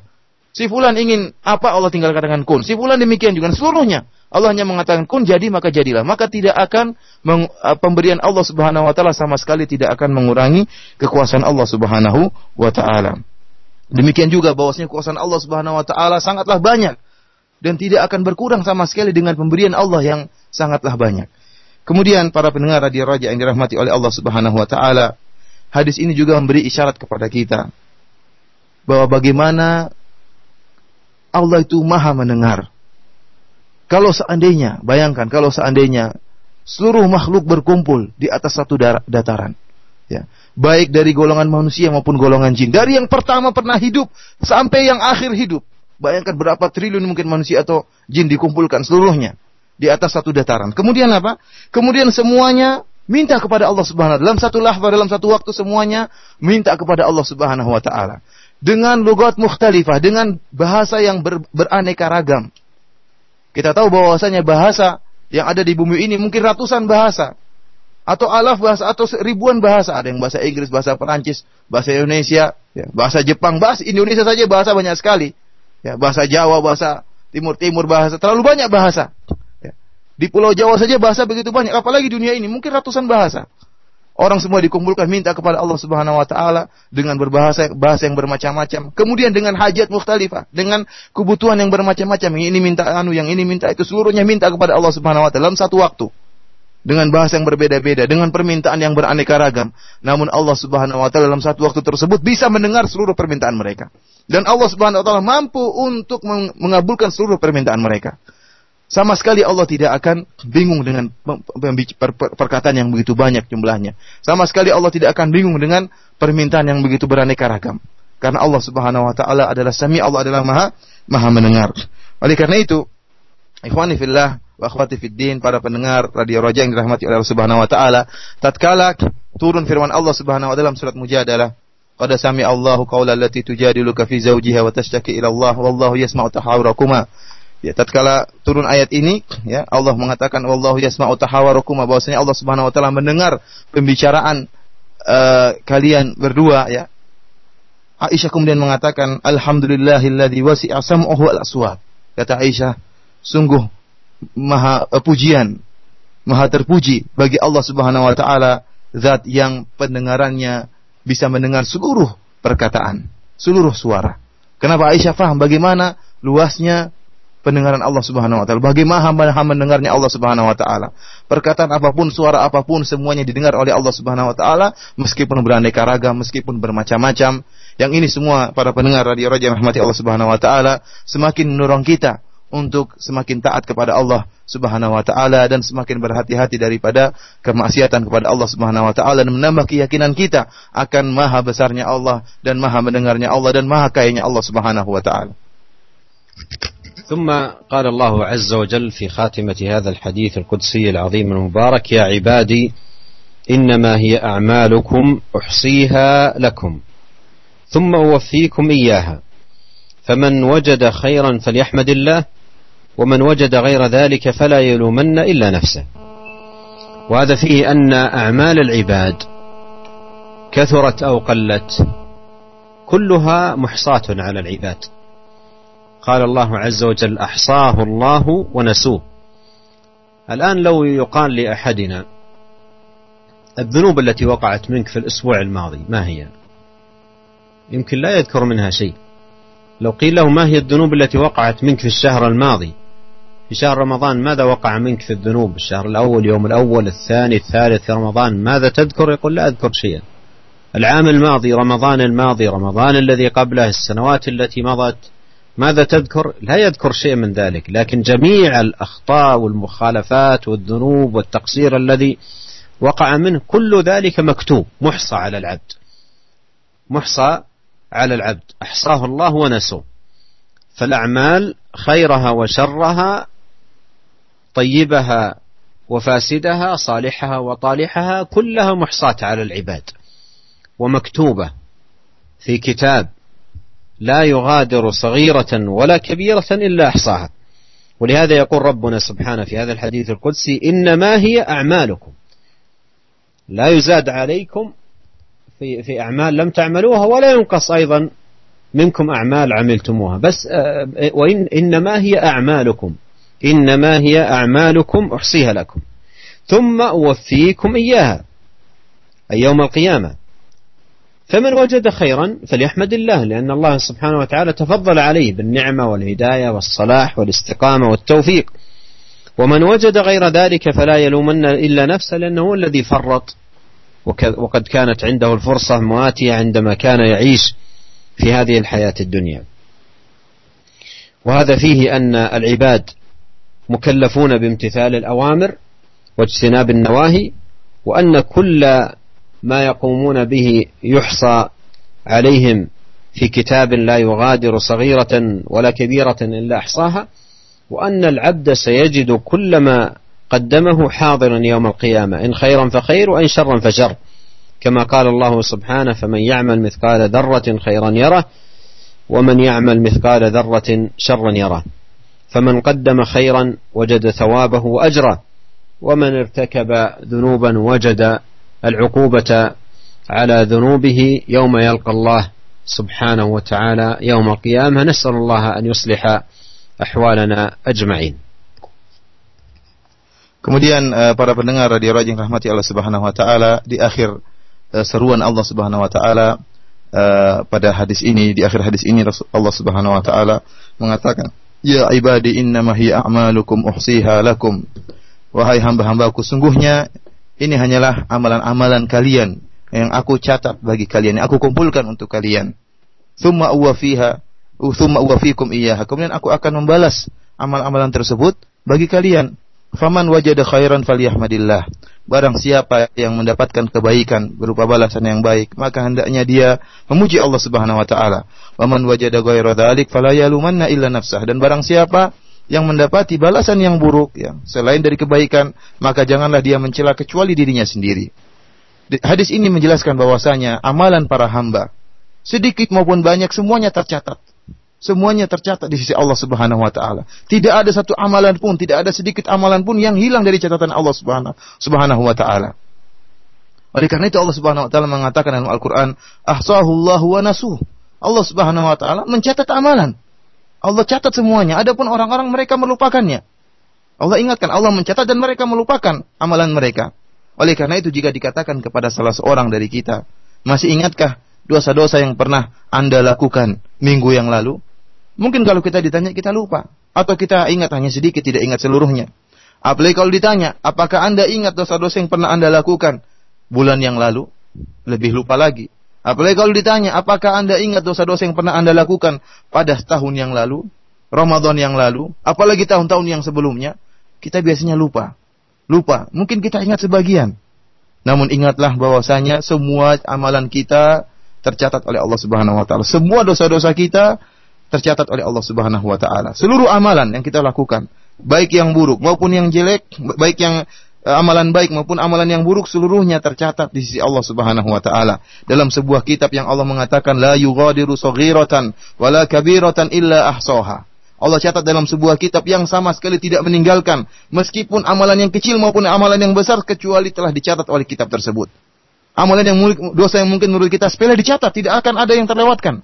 Si fulan ingin apa Allah tinggal katakan kun. Si fulan demikian juga seluruhnya. Allah hanya mengatakan kun jadi maka jadilah. Maka tidak akan meng, uh, pemberian Allah Subhanahu wa taala sama sekali tidak akan mengurangi kekuasaan Allah Subhanahu wa taala. Demikian juga bahwasanya kekuasaan Allah Subhanahu wa taala sangatlah banyak dan tidak akan berkurang sama sekali dengan pemberian Allah yang sangatlah banyak. Kemudian para pendengar radio Raja yang dirahmati oleh Allah Subhanahu wa taala, hadis ini juga memberi isyarat kepada kita bahwa bagaimana Allah itu Maha mendengar. Kalau seandainya, bayangkan kalau seandainya seluruh makhluk berkumpul di atas satu dataran, ya, baik dari golongan manusia maupun golongan jin, dari yang pertama pernah hidup sampai yang akhir hidup. Bayangkan berapa triliun mungkin manusia atau jin dikumpulkan seluruhnya di atas satu dataran. Kemudian apa? Kemudian semuanya minta kepada Allah Subhanahu wa taala. Dalam satu lahfah, dalam satu waktu semuanya minta kepada Allah Subhanahu wa taala. Dengan lugat mukhtalifah, dengan bahasa yang ber, beraneka ragam. Kita tahu bahwasanya bahasa yang ada di bumi ini mungkin ratusan bahasa. Atau alaf bahasa atau ribuan bahasa. Ada yang bahasa Inggris bahasa Perancis bahasa Indonesia ya, bahasa Jepang bahasa Indonesia saja bahasa banyak sekali. Ya bahasa Jawa bahasa Timur Timur bahasa terlalu banyak bahasa. Di Pulau Jawa saja bahasa begitu banyak, apalagi dunia ini mungkin ratusan bahasa. Orang semua dikumpulkan minta kepada Allah Subhanahu wa taala dengan berbahasa bahasa yang bermacam-macam. Kemudian dengan hajat mukhtalifah, dengan kebutuhan yang bermacam-macam. Ini minta anu, yang ini minta itu seluruhnya minta kepada Allah Subhanahu wa taala dalam satu waktu. Dengan bahasa yang berbeda-beda, dengan permintaan yang beraneka ragam. Namun Allah Subhanahu wa taala dalam satu waktu tersebut bisa mendengar seluruh permintaan mereka. Dan Allah Subhanahu wa taala mampu untuk mengabulkan seluruh permintaan mereka. Sama sekali Allah tidak akan bingung dengan perkataan yang begitu banyak jumlahnya. Sama sekali Allah tidak akan bingung dengan permintaan yang begitu beraneka ragam. Karena Allah Subhanahu wa taala adalah Sami, Allah adalah Maha Maha mendengar. Oleh karena itu, ikhwani fillah wa akhwati fid din, para pendengar radio Raja yang dirahmati oleh Allah Subhanahu wa taala, tatkala turun firman Allah Subhanahu wa taala dalam surat Mujadalah, Qad sami Allahu qaula allati tujadiluka fi zawjiha wa tashtaki ila Allah wallahu yasma'u tahawurakuma Ya, tatkala turun ayat ini, ya Allah mengatakan wallahu yasma'u tahawarukum bahwasanya Allah Subhanahu wa taala mendengar pembicaraan uh, kalian berdua ya. Aisyah kemudian mengatakan alhamdulillahilladzi wasi'a sam'uhu al-aswat. Kata Aisyah, sungguh maha uh, pujian, maha terpuji bagi Allah Subhanahu wa taala zat yang pendengarannya bisa mendengar seluruh perkataan, seluruh suara. Kenapa Aisyah faham bagaimana luasnya pendengaran Allah Subhanahu wa taala. Bagaimana hamba-hamba mendengarnya Allah Subhanahu wa taala. Perkataan apa pun, suara apa pun semuanya didengar oleh Allah Subhanahu wa taala meskipun beraneka ragam, meskipun bermacam-macam. Yang ini semua para pendengar radio Raja rahmati Allah Subhanahu wa taala semakin mendorong kita untuk semakin taat kepada Allah Subhanahu wa taala dan semakin berhati-hati daripada kemaksiatan kepada Allah Subhanahu wa taala dan menambah keyakinan kita akan maha besarnya Allah dan maha mendengarnya Allah dan maha kayanya Allah Subhanahu wa taala. ثم قال الله عز وجل في خاتمة هذا الحديث القدسي العظيم المبارك يا عبادي إنما هي أعمالكم أحصيها لكم ثم أوفيكم إياها فمن وجد خيرا فليحمد الله ومن وجد غير ذلك فلا يلومن إلا نفسه. وهذا فيه أن أعمال العباد كثرت أو قلت كلها محصاة على العباد. قال الله عز وجل أحصاه الله ونسوه. الآن لو يقال لأحدنا الذنوب التي وقعت منك في الأسبوع الماضي ما هي؟ يمكن لا يذكر منها شيء. لو قيل له ما هي الذنوب التي وقعت منك في الشهر الماضي؟ في شهر رمضان ماذا وقع منك في الذنوب؟ الشهر الأول يوم الأول الثاني الثالث في رمضان ماذا تذكر؟ يقول لا أذكر شيئا. العام الماضي رمضان الماضي رمضان الذي قبله السنوات التي مضت ماذا تذكر؟ لا يذكر شيء من ذلك لكن جميع الأخطاء والمخالفات والذنوب والتقصير الذي وقع منه كل ذلك مكتوب محصى على العبد. محصى على العبد. أحصاه الله ونسوه. فالأعمال خيرها وشرها طيبها وفاسدها صالحها وطالحها كلها محصاة على العباد. ومكتوبة في كتاب لا يغادر صغيرة ولا كبيرة إلا أحصاها. ولهذا يقول ربنا سبحانه في هذا الحديث القدسي إنما هي أعمالكم. لا يزاد عليكم في في أعمال لم تعملوها ولا ينقص أيضا منكم أعمال عملتموها. بس آه، وإن إنما هي أعمالكم. إنما هي أعمالكم أحصيها لكم. ثم أوفيكم إياها. أي يوم القيامة. فمن وجد خيرا فليحمد الله لأن الله سبحانه وتعالى تفضل عليه بالنعمة والهداية والصلاح والاستقامة والتوفيق. ومن وجد غير ذلك فلا يلومن إلا نفسه لأنه هو الذي فرط. وقد كانت عنده الفرصة مواتية عندما كان يعيش في هذه الحياة الدنيا. وهذا فيه أن العباد مكلفون بامتثال الأوامر واجتناب النواهي وأن كل ما يقومون به يحصى عليهم في كتاب لا يغادر صغيرة ولا كبيرة إلا أحصاها وأن العبد سيجد كل ما قدمه حاضرا يوم القيامة إن خيرا فخير وإن شرا فشر. كما قال الله سبحانه فمن يعمل مثقال ذرة خيرا يره ومن يعمل مثقال ذرة شرا يره. فمن قدم خيرا وجد ثوابه وأجره ومن ارتكب ذنوبا وجد العقوبة على ذنوبه يوم يلقى الله سبحانه وتعالى يوم القيامة نسأل الله أن يصلح أحوالنا أجمعين Kemudian uh, para pendengar radio Rajin rahmati Allah Subhanahu wa taala di akhir uh, seruan Allah Subhanahu wa taala uh, pada hadis ini di akhir hadis ini Allah Subhanahu wa taala mengatakan ya ibadi innama hiya a'malukum uhsiha lakum wahai hamba-hambaku sungguhnya ini hanyalah amalan-amalan kalian yang aku catat bagi kalian yang aku kumpulkan untuk kalian thumma uwafiha thumma uwafikum iyyaha kemudian aku akan membalas amal-amalan tersebut bagi kalian Faman wajada khairan falyahmadillah. Barang siapa yang mendapatkan kebaikan berupa balasan yang baik, maka hendaknya dia memuji Allah Subhanahu wa taala. Waman wajada ghaira dzalik fala yalumanna illa nafsah. Dan barang siapa yang mendapati balasan yang buruk ya, selain dari kebaikan, maka janganlah dia mencela kecuali dirinya sendiri. Hadis ini menjelaskan bahwasanya amalan para hamba sedikit maupun banyak semuanya tercatat Semuanya tercatat di sisi Allah Subhanahu wa taala. Tidak ada satu amalan pun, tidak ada sedikit amalan pun yang hilang dari catatan Allah Subhanahu wa taala. Oleh karena itu Allah Subhanahu wa taala mengatakan dalam Al-Qur'an, "Ahsahullahu wa nasuh." Allah Subhanahu wa taala mencatat amalan. Allah catat semuanya. Adapun orang-orang mereka melupakannya. Allah ingatkan, Allah mencatat dan mereka melupakan amalan mereka. Oleh karena itu jika dikatakan kepada salah seorang dari kita, masih ingatkah dosa-dosa yang pernah Anda lakukan minggu yang lalu? Mungkin kalau kita ditanya kita lupa atau kita ingat hanya sedikit tidak ingat seluruhnya. Apalagi kalau ditanya, apakah Anda ingat dosa-dosa yang pernah Anda lakukan bulan yang lalu? Lebih lupa lagi. Apalagi kalau ditanya, apakah Anda ingat dosa-dosa yang pernah Anda lakukan pada tahun yang lalu, Ramadan yang lalu, apalagi tahun-tahun yang sebelumnya? Kita biasanya lupa. Lupa. Mungkin kita ingat sebagian. Namun ingatlah bahwasanya semua amalan kita tercatat oleh Allah Subhanahu wa taala. Semua dosa-dosa kita tercatat oleh Allah Subhanahu wa taala. Seluruh amalan yang kita lakukan, baik yang buruk maupun yang jelek, baik yang amalan baik maupun amalan yang buruk seluruhnya tercatat di sisi Allah Subhanahu wa taala. Dalam sebuah kitab yang Allah mengatakan la yughadiru saghiratan wala kabiratan illa ahsaha. Allah catat dalam sebuah kitab yang sama sekali tidak meninggalkan meskipun amalan yang kecil maupun amalan yang besar kecuali telah dicatat oleh kitab tersebut. Amalan yang dosa yang mungkin menurut kita sepele dicatat, tidak akan ada yang terlewatkan.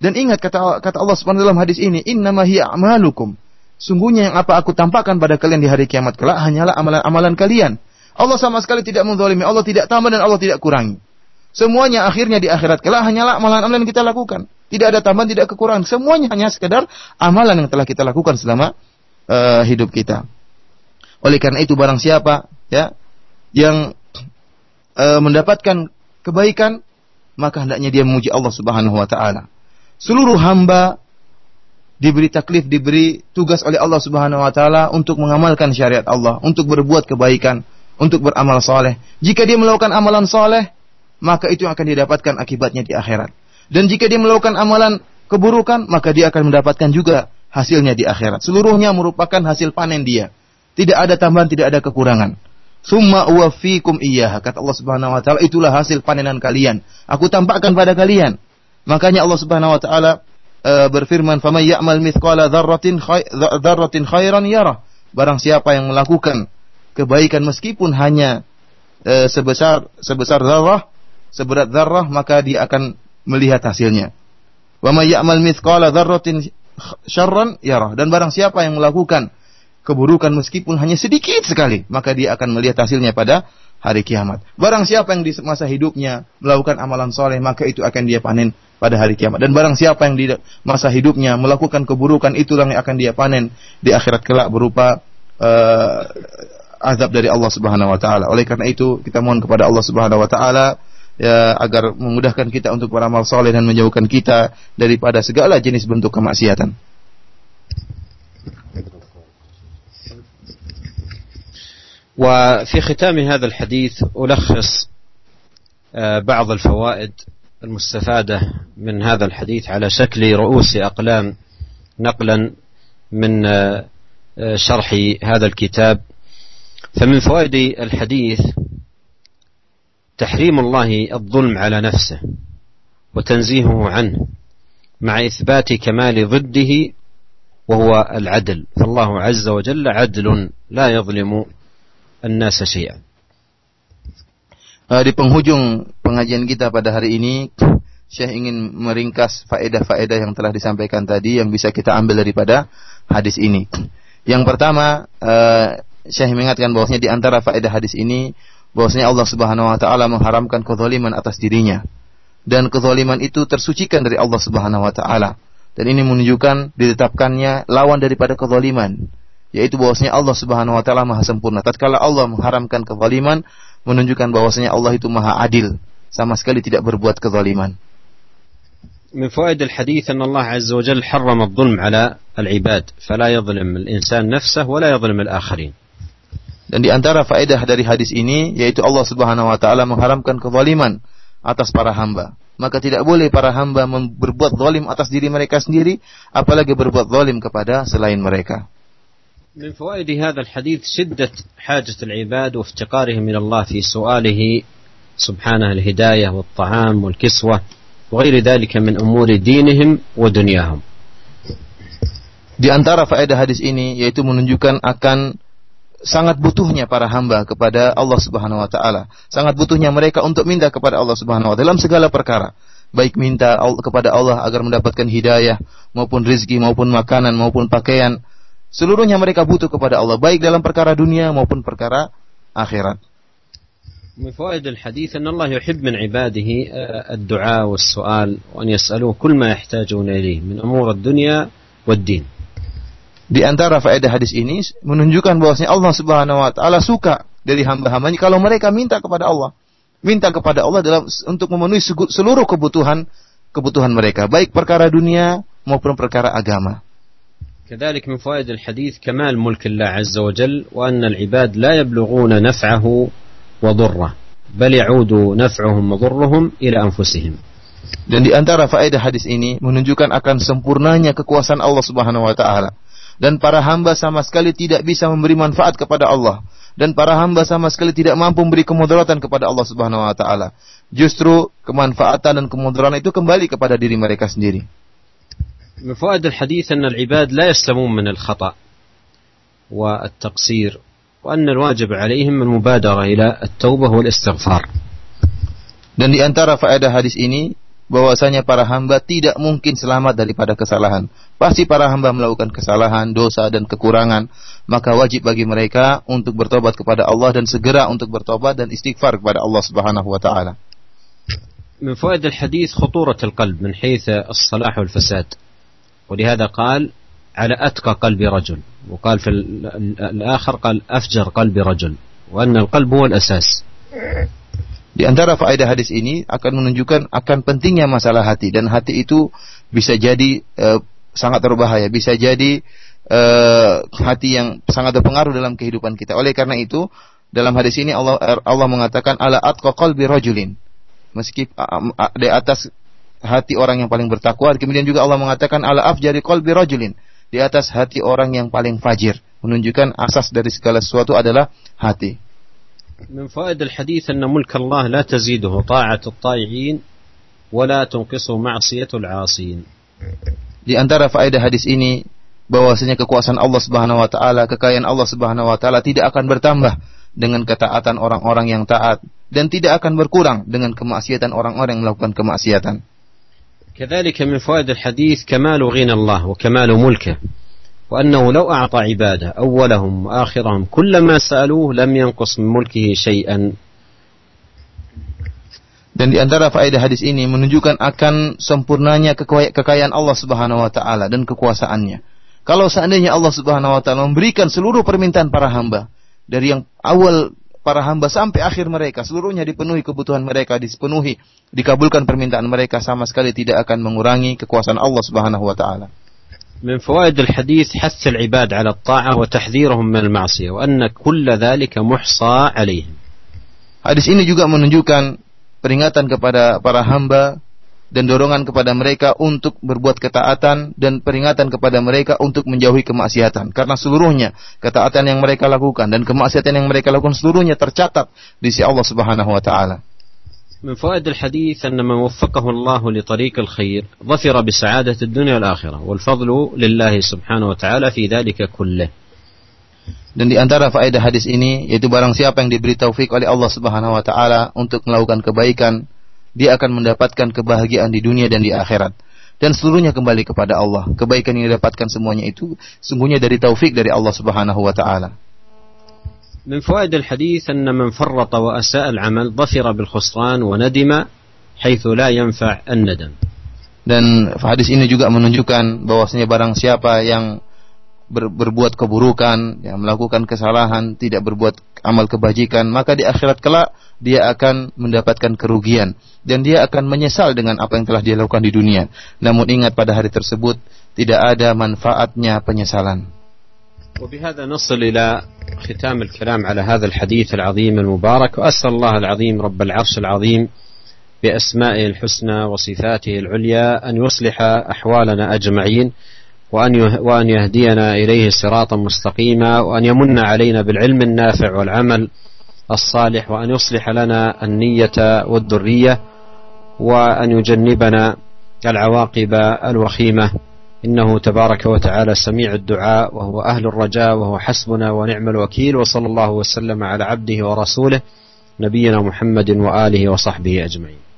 Dan ingat kata kata Allah Subhanahu dalam hadis ini, "Innama hiya a'malukum." Sungguhnya yang apa aku tampakkan pada kalian di hari kiamat kelak hanyalah amalan-amalan kalian. Allah sama sekali tidak menzalimi, Allah tidak tambah dan Allah tidak kurangi. Semuanya akhirnya di akhirat kelak hanyalah amalan-amalan yang kita lakukan. Tidak ada tambahan, tidak kekurangan. Semuanya hanya sekedar amalan yang telah kita lakukan selama uh, hidup kita. Oleh karena itu barang siapa ya yang uh, mendapatkan kebaikan maka hendaknya dia memuji Allah Subhanahu wa taala seluruh hamba diberi taklif, diberi tugas oleh Allah Subhanahu wa taala untuk mengamalkan syariat Allah, untuk berbuat kebaikan, untuk beramal soleh. Jika dia melakukan amalan soleh, maka itu akan didapatkan akibatnya di akhirat. Dan jika dia melakukan amalan keburukan, maka dia akan mendapatkan juga hasilnya di akhirat. Seluruhnya merupakan hasil panen dia. Tidak ada tambahan, tidak ada kekurangan. Summa uwafikum iyyaha. Kata Allah Subhanahu wa taala, itulah hasil panenan kalian. Aku tampakkan pada kalian. Makanya Allah Subhanahu wa taala uh, berfirman, "Faman ya'mal mithqala dzarratin dzarratin khairan yarah." Barang siapa yang melakukan kebaikan meskipun hanya e, sebesar sebesar zarrah, seberat zarrah maka dia akan melihat hasilnya. Wa may ya'mal mithqala dzarratin syarran yarah. Dan barang siapa yang melakukan keburukan meskipun hanya sedikit sekali, maka dia akan melihat hasilnya pada hari kiamat. Barang siapa yang di masa hidupnya melakukan amalan soleh, maka itu akan dia panen pada hari kiamat. Dan barang siapa yang di masa hidupnya melakukan keburukan, itulah yang akan dia panen di akhirat kelak berupa uh, azab dari Allah Subhanahu wa taala. Oleh karena itu, kita mohon kepada Allah Subhanahu wa taala ya agar memudahkan kita untuk beramal soleh dan menjauhkan kita daripada segala jenis bentuk kemaksiatan. وفي ختام هذا الحديث ألخص بعض الفوائد المستفادة من هذا الحديث على شكل رؤوس أقلام نقلا من شرح هذا الكتاب. فمن فوائد الحديث تحريم الله الظلم على نفسه وتنزيهه عنه مع إثبات كمال ضده وهو العدل. فالله عز وجل عدل لا يظلم الناس شيئا di penghujung pengajian kita pada hari ini, Syekh ingin meringkas faedah-faedah yang telah disampaikan tadi yang bisa kita ambil daripada hadis ini. Yang pertama, uh, Syekh mengingatkan bahwasanya di antara faedah hadis ini bahwasanya Allah Subhanahu wa taala mengharamkan kezaliman atas dirinya. Dan kezaliman itu tersucikan dari Allah Subhanahu wa taala. Dan ini menunjukkan ditetapkannya lawan daripada kezaliman yaitu bahwasanya Allah Subhanahu wa taala maha sempurna. Tatkala Allah mengharamkan kezaliman, menunjukkan bahwasanya Allah itu maha adil, sama sekali tidak berbuat kezaliman. من فوائد الحديث أن الله عز وجل حرم الظلم على العباد فلا يظلم الإنسان نفسه ولا يظلم الآخرين Dan di antara faedah dari hadis ini yaitu Allah Subhanahu wa taala mengharamkan kezaliman atas para hamba. Maka tidak boleh para hamba berbuat zalim atas diri mereka sendiri apalagi berbuat zalim kepada selain mereka. من فوائد هذا الحديث شدة حاجة العباد وافتقارهم إلى الله في سؤاله سبحانه الهداية والطعام والكسوة وغير ذلك من أمور دينهم ودنياهم Di antara faedah hadis ini yaitu menunjukkan akan sangat butuhnya para hamba kepada Allah Subhanahu wa taala. Sangat butuhnya mereka untuk minta kepada Allah Subhanahu wa taala dalam segala perkara. Baik minta kepada Allah agar mendapatkan hidayah maupun rizki maupun makanan maupun pakaian Seluruhnya mereka butuh kepada Allah baik dalam perkara dunia maupun perkara akhirat. من فوائد الحديث أن الله يحب من عباده الدعاء والسؤال وأن يسألوه كل ما يحتاجون إليه من أمور الدنيا والدين. Di antara faedah hadis ini menunjukkan bahwasanya Allah Subhanahu wa taala suka dari hamba-hambanya kalau mereka minta kepada Allah. Minta kepada Allah dalam untuk memenuhi seluruh kebutuhan kebutuhan mereka, baik perkara dunia maupun perkara agama. كذلك من فوائد الحديث كمال ملك الله عز وجل وأن العباد لا يبلغون نفعه وضره بل يعود نفعهم وضرهم إلى أنفسهم Dan di antara faedah hadis ini menunjukkan akan sempurnanya kekuasaan Allah Subhanahu wa taala. Dan para hamba sama sekali tidak bisa memberi manfaat kepada Allah dan para hamba sama sekali tidak mampu memberi kemudaratan kepada Allah Subhanahu wa taala. Justru kemanfaatan dan kemudaratan itu kembali kepada diri mereka sendiri. من فوائد الحديث أن العباد لا يسلمون من الخطأ والتقصير وأن الواجب عليهم المبادرة إلى التوبة والاستغفار Dan di antara faedah hadis ini bahwasanya para hamba tidak mungkin selamat daripada kesalahan. Pasti para hamba melakukan kesalahan, dosa dan kekurangan, maka wajib bagi mereka untuk bertobat kepada Allah dan segera untuk bertobat dan istighfar kepada Allah Subhanahu wa taala. من فوائد الحديث خطورة القلب من حيث الصلاح والفساد. ولهذا قال على أتقى قلب رجل وقال في الآخر قال أفجر قلب رجل وأن القلب هو الأساس Di antara faedah hadis ini akan menunjukkan akan pentingnya masalah hati dan hati itu bisa jadi e, sangat berbahaya, bisa jadi e, hati yang sangat berpengaruh dalam kehidupan kita. Oleh karena itu, dalam hadis ini Allah Allah mengatakan ala atqa qalbi rajulin. Meski di atas hati orang yang paling bertakwa. Kemudian juga Allah mengatakan ala afjari qalbi rajulin. Di atas hati orang yang paling fajir. Menunjukkan asas dari segala sesuatu adalah hati. من فوائد الحديث أن ملك الله لا تزيده طاعة الطائعين ولا تنقصه معصية العاصين. Di antara faedah hadis ini bahwasanya kekuasaan Allah Subhanahu wa taala, kekayaan Allah Subhanahu wa taala tidak akan bertambah dengan ketaatan orang-orang yang taat dan tidak akan berkurang dengan kemaksiatan orang-orang yang melakukan kemaksiatan. كذلك من فوائد الحديث كمال غنى الله وكمال ملكه وأنه لو أعطى عباده أولهم وآخرهم كل ما سألوه لم ينقص من ملكه شيئا Dan di antara faedah hadis ini menunjukkan akan sempurnanya kekayaan Allah Subhanahu wa taala dan kekuasaannya. Kalau seandainya Allah Subhanahu wa taala memberikan seluruh permintaan para hamba dari yang awal para hamba sampai akhir mereka seluruhnya dipenuhi kebutuhan mereka dipenuhi dikabulkan permintaan mereka sama sekali tidak akan mengurangi kekuasaan Allah Subhanahu wa taala. من فوائد الحديث حث العباد على الطاعة وتحذيرهم من المعصية وأن كل ذلك محصى عليهم. Hadis ini juga menunjukkan peringatan kepada para hamba dan dorongan kepada mereka untuk berbuat ketaatan dan peringatan kepada mereka untuk menjauhi kemaksiatan karena seluruhnya ketaatan yang mereka lakukan dan kemaksiatan yang mereka lakukan seluruhnya tercatat di sisi Allah Subhanahu wa taala. من فوائد الحديث أن من وفقه الله لطريق الخير ظفر بسعادة الدنيا والآخرة والفضل لله سبحانه وتعالى في ذلك كله Dan di antara faedah hadis ini yaitu barang siapa yang diberi taufik oleh Allah Subhanahu wa taala untuk melakukan kebaikan, dia akan mendapatkan kebahagiaan di dunia dan di akhirat. Dan seluruhnya kembali kepada Allah. Kebaikan yang didapatkan semuanya itu sungguhnya dari taufik dari Allah Subhanahu wa taala. من فوائد الحديث أن من فرط وأساء العمل ظفر بالخسران وندم حيث لا ينفع الندم. Dan hadis ini juga menunjukkan bahwasanya barang siapa yang ber, berbuat keburukan, yang melakukan kesalahan, tidak berbuat amal kebajikan, maka di akhirat kelak dia akan mendapatkan kerugian dan dia akan menyesal dengan apa yang telah dia lakukan di dunia. Namun ingat pada hari tersebut tidak ada manfaatnya penyesalan. وبهذا نصل إلى ختام الكلام على هذا الحديث العظيم المبارك وأسأل الله العظيم رب العرش العظيم بأسمائه الحسنى وصفاته العليا أن يصلح أحوالنا أجمعين وأن وأن يهدينا إليه صراطا مستقيما وأن يمن علينا بالعلم النافع والعمل الصالح وأن يصلح لنا النية والذرية وأن يجنبنا العواقب الوخيمة. إنه تبارك وتعالى سميع الدعاء وهو أهل الرجاء وهو حسبنا ونعم الوكيل وصلى الله وسلم على عبده ورسوله نبينا محمد وآله وصحبه أجمعين.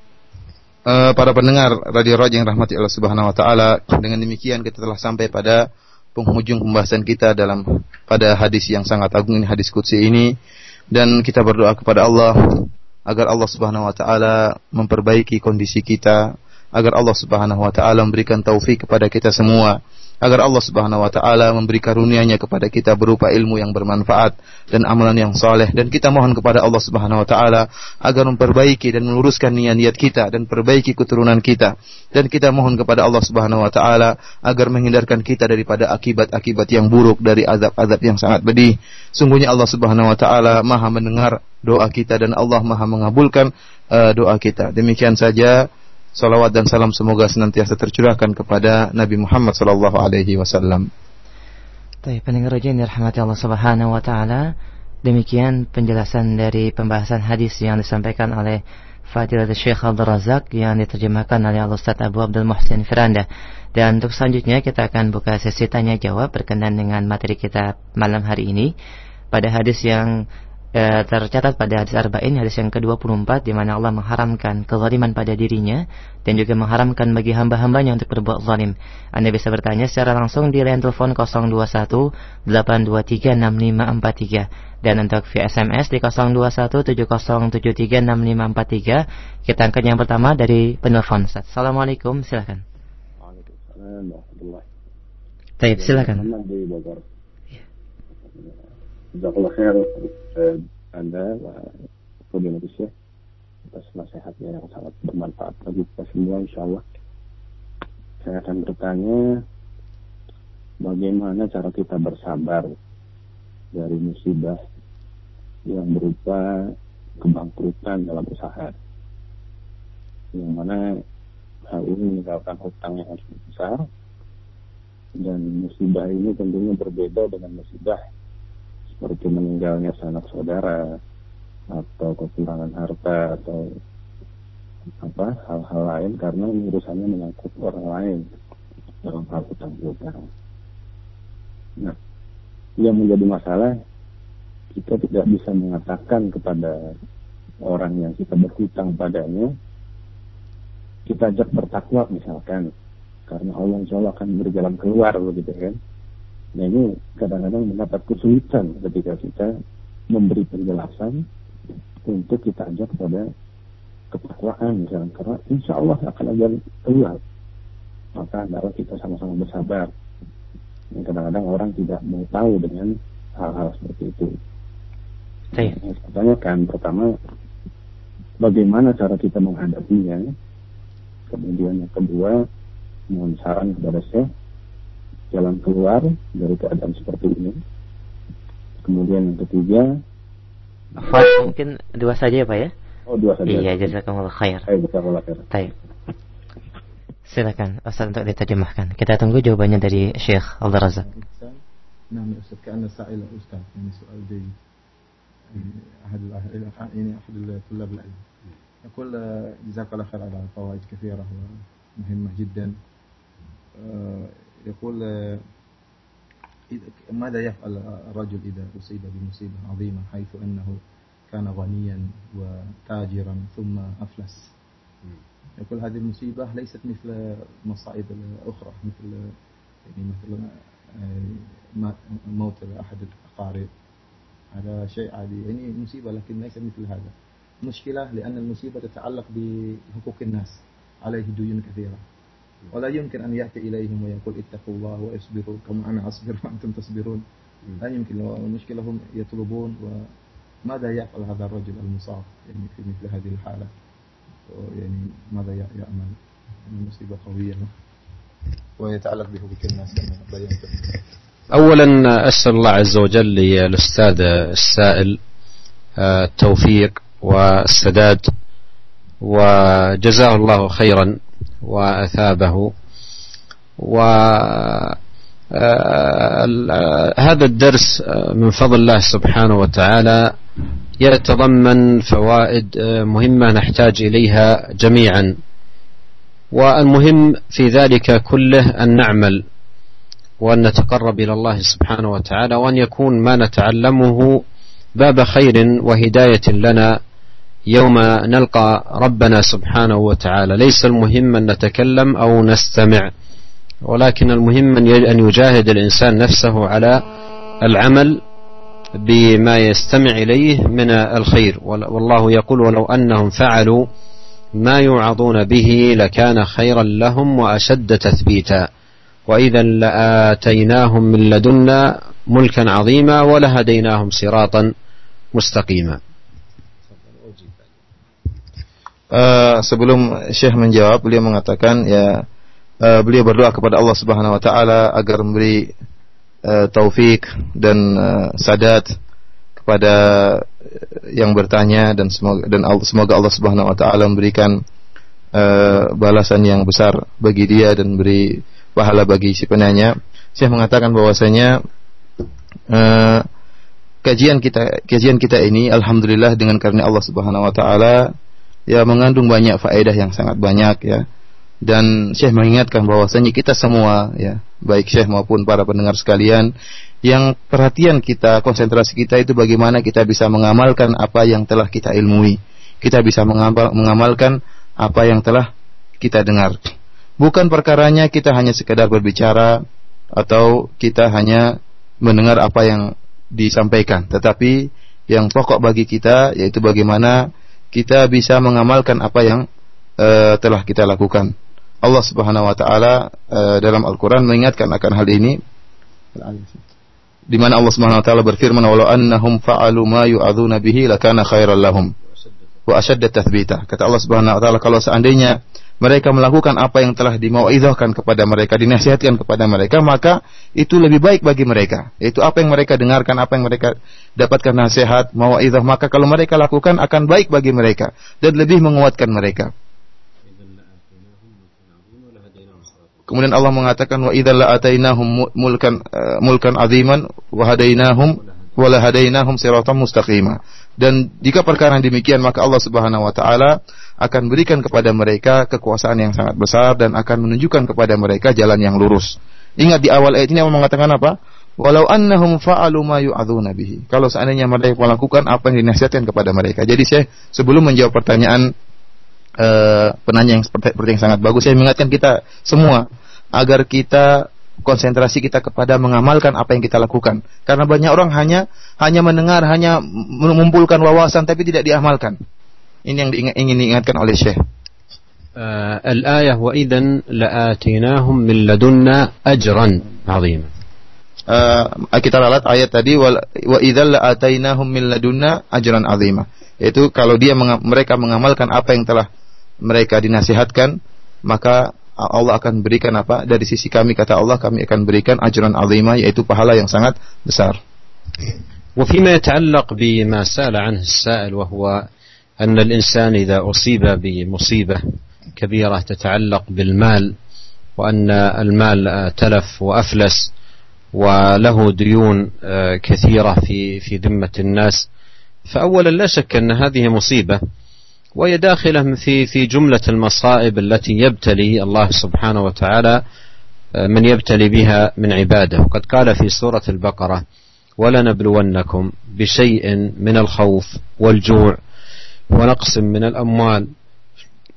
Uh, para pendengar Radio Raja yang rahmati Allah Subhanahu wa taala, dengan demikian kita telah sampai pada penghujung pembahasan kita dalam pada hadis yang sangat agung ini hadis qudsi ini. Dan kita berdoa kepada Allah agar Allah Subhanahu wa taala memperbaiki kondisi kita, agar Allah Subhanahu wa taala memberikan taufik kepada kita semua agar Allah Subhanahu wa taala memberi karunia-Nya kepada kita berupa ilmu yang bermanfaat dan amalan yang soleh dan kita mohon kepada Allah Subhanahu wa taala agar memperbaiki dan meluruskan niat-niat kita dan perbaiki keturunan kita dan kita mohon kepada Allah Subhanahu wa taala agar menghindarkan kita daripada akibat-akibat yang buruk dari azab-azab yang sangat pedih. Sungguhnya Allah Subhanahu wa taala Maha mendengar doa kita dan Allah Maha mengabulkan uh, doa kita. Demikian saja Salawat dan salam semoga senantiasa tercurahkan kepada Nabi Muhammad sallallahu alaihi wasallam. Baik, pendengar yang dirahmati Allah Subhanahu wa taala, demikian penjelasan dari pembahasan hadis yang disampaikan oleh Fadilah Syekh Abdul Razak yang diterjemahkan oleh Al Ustaz Abu Abdul Muhsin Firanda. Dan untuk selanjutnya kita akan buka sesi tanya jawab berkenan dengan materi kita malam hari ini pada hadis yang e, tercatat pada hadis arba'in hadis yang ke-24 di mana Allah mengharamkan kezaliman pada dirinya dan juga mengharamkan bagi hamba-hambanya untuk berbuat zalim. Anda bisa bertanya secara langsung di line telepon 021 823 6543 dan untuk via SMS di 021 7073 6543 kita angkat yang pertama dari penelpon. Assalamualaikum, silakan. Waalaikumsalam warahmatullahi. Taib, silakan. Khair eh, Anda Fadilatul Syekh atas nasihatnya yang sangat bermanfaat bagi kita semua insya Allah. Saya akan bertanya bagaimana cara kita bersabar dari musibah yang berupa kebangkrutan dalam usaha yang mana hal ini meninggalkan hutang yang harus besar dan musibah ini tentunya berbeda dengan musibah seperti meninggalnya sanak saudara atau kekurangan harta atau apa hal-hal lain karena urusannya menyangkut orang lain dalam hal utang piutang. Nah, yang menjadi masalah kita tidak bisa mengatakan kepada orang yang kita berhutang padanya kita ajak bertakwa misalkan karena Allah insya Allah akan berjalan keluar begitu kan nah ini kadang-kadang mendapat kesulitan ketika kita memberi penjelasan untuk kita ajak pada ketakwaan misalkan karena insya Allah akan ada keluar. Maka adalah kita sama-sama bersabar. Kadang-kadang orang tidak mau tahu dengan hal-hal seperti itu. Saya tanyakan pertama bagaimana cara kita menghadapinya? Kemudian yang kedua mohon saran kepada saya jalan keluar dari keadaan seperti ini kemudian yang ketiga Fat, mungkin dua saja ya Pak ya oh dua saja iya jazakumullah khair saya jazakumullah khair Baik. Silakan Ustaz untuk diterjemahkan. Kita tunggu jawabannya dari Syekh Abdul Razak. نعم يا أستاذ كأن سائل أستاذ يعني سؤال جيد أحد يعني أحد طلاب العلم يقول جزاك الله خير على فوائد كثيرة ومهمة جدا يقول ماذا يفعل الرجل إذا أصيب بمصيبة عظيمة حيث أنه كان غنيا وتاجرا ثم أفلس؟ يقول هذه المصيبة ليست مثل مصائب الأخرى مثل يعني مثل موت أحد الأقارب. هذا شيء عادي يعني مصيبة لكن ليس مثل هذا. مشكلة لأن المصيبة تتعلق بحقوق الناس عليه ديون كثيرة. ولا يمكن أن يأتي إليهم ويقول اتقوا الله واصبروا كما أنا أصبر وأنتم تصبرون. لا يمكن المشكلة هم يطلبون وماذا يفعل هذا الرجل المصاب يعني في مثل هذه الحالة؟ يعني ماذا يعمل؟ المصيبة قوية. ويتعلق بحقوق الناس كما بينت أولا أسأل الله عز وجل للأستاذ السائل آه، التوفيق والسداد وجزاه الله خيرا. وأثابه. و آه، هذا الدرس آه، من فضل الله سبحانه وتعالى يتضمن فوائد مهمة نحتاج إليها جميعا. والمهم في ذلك كله أن نعمل وأن نتقرب إلى الله سبحانه وتعالى وأن يكون ما نتعلمه باب خير وهداية لنا يوم نلقى ربنا سبحانه وتعالى. ليس المهم أن نتكلم أو نستمع ولكن المهم أن يجاهد الإنسان نفسه على العمل بما يستمع إليه من الخير. والله يقول ولو أنهم فعلوا ما يوعظون به لكان خيرا لهم وأشد تثبيتا. وإذا لآتيناهم من لدنا ملكا عظيما ولهديناهم صراطا مستقيما. Uh, sebelum Syekh menjawab, beliau mengatakan ya uh, beliau berdoa kepada Allah Subhanahu wa taala agar memberi uh, taufik dan uh, sadat kepada yang bertanya dan semoga dan Allah, semoga Allah Subhanahu wa taala memberikan uh, balasan yang besar bagi dia dan beri pahala bagi si penanya. Saya mengatakan bahwasanya uh, kajian kita kajian kita ini alhamdulillah dengan karena Allah Subhanahu wa taala ya mengandung banyak faedah yang sangat banyak ya. Dan Syekh mengingatkan bahwasanya kita semua ya, baik Syekh maupun para pendengar sekalian yang perhatian kita, konsentrasi kita itu bagaimana kita bisa mengamalkan apa yang telah kita ilmui. Kita bisa mengamal, mengamalkan apa yang telah kita dengar. Bukan perkaranya kita hanya sekedar berbicara atau kita hanya mendengar apa yang disampaikan, tetapi yang pokok bagi kita yaitu bagaimana kita bisa mengamalkan apa yang uh, telah kita lakukan. Allah Subhanahu wa taala uh, dalam Al-Qur'an mengingatkan akan hal ini di mana Allah Subhanahu wa taala berfirman walau annahum fa'alu ma yu'adzuna bihi lakana khairal lahum wa ashadda tathbita. Kata Allah Subhanahu wa taala kalau seandainya mereka melakukan apa yang telah dimauidhahkan kepada mereka, dinasihatkan kepada mereka, maka itu lebih baik bagi mereka. Itu apa yang mereka dengarkan, apa yang mereka dapatkan nasihat, mauidhah, maka kalau mereka lakukan akan baik bagi mereka dan lebih menguatkan mereka. Kemudian Allah mengatakan wa idzal atainahum mulkan uh, mulkan aziman wa hadainahum wa mustaqima. Dan jika perkara demikian maka Allah Subhanahu wa taala akan berikan kepada mereka kekuasaan yang sangat besar dan akan menunjukkan kepada mereka jalan yang lurus. Ingat di awal ayat ini Allah mengatakan apa? walau annahum fa'alu ma yu'adzuna bihi. Kalau seandainya mereka melakukan apa yang dinasihatkan kepada mereka. Jadi saya sebelum menjawab pertanyaan uh, penanya yang seperti, seperti yang sangat bagus, saya mengingatkan kita semua agar kita konsentrasi kita kepada mengamalkan apa yang kita lakukan. Karena banyak orang hanya hanya mendengar, hanya mengumpulkan wawasan tapi tidak diamalkan. Ini yang diingat, ingin diingatkan oleh Syekh. Uh, الآية وإذا لآتيناهم من لدنا أجرا عظيما uh, kita ralat ayat tadi wa idzal atainahum min ladunna ajran azima. Yaitu kalau dia mereka mengamalkan apa yang telah mereka dinasihatkan, maka Allah akan berikan apa? Dari sisi kami kata Allah kami akan berikan ajran azima yaitu pahala yang sangat besar. وفيما يتعلق بما سأل عنه السائل وهو أن الإنسان إذا أصيب بمصيبة كبيرة تتعلق بالمال وأن المال تلف وأفلس وله ديون آه، كثيرة في في ذمة الناس فأولا لا شك أن هذه مصيبة وهي داخلة في في جملة المصائب التي يبتلي الله سبحانه وتعالى آه، من يبتلي بها من عباده. وقد قال في سورة البقرة ولنبلونكم بشيء من الخوف والجوع ونقص من الأموال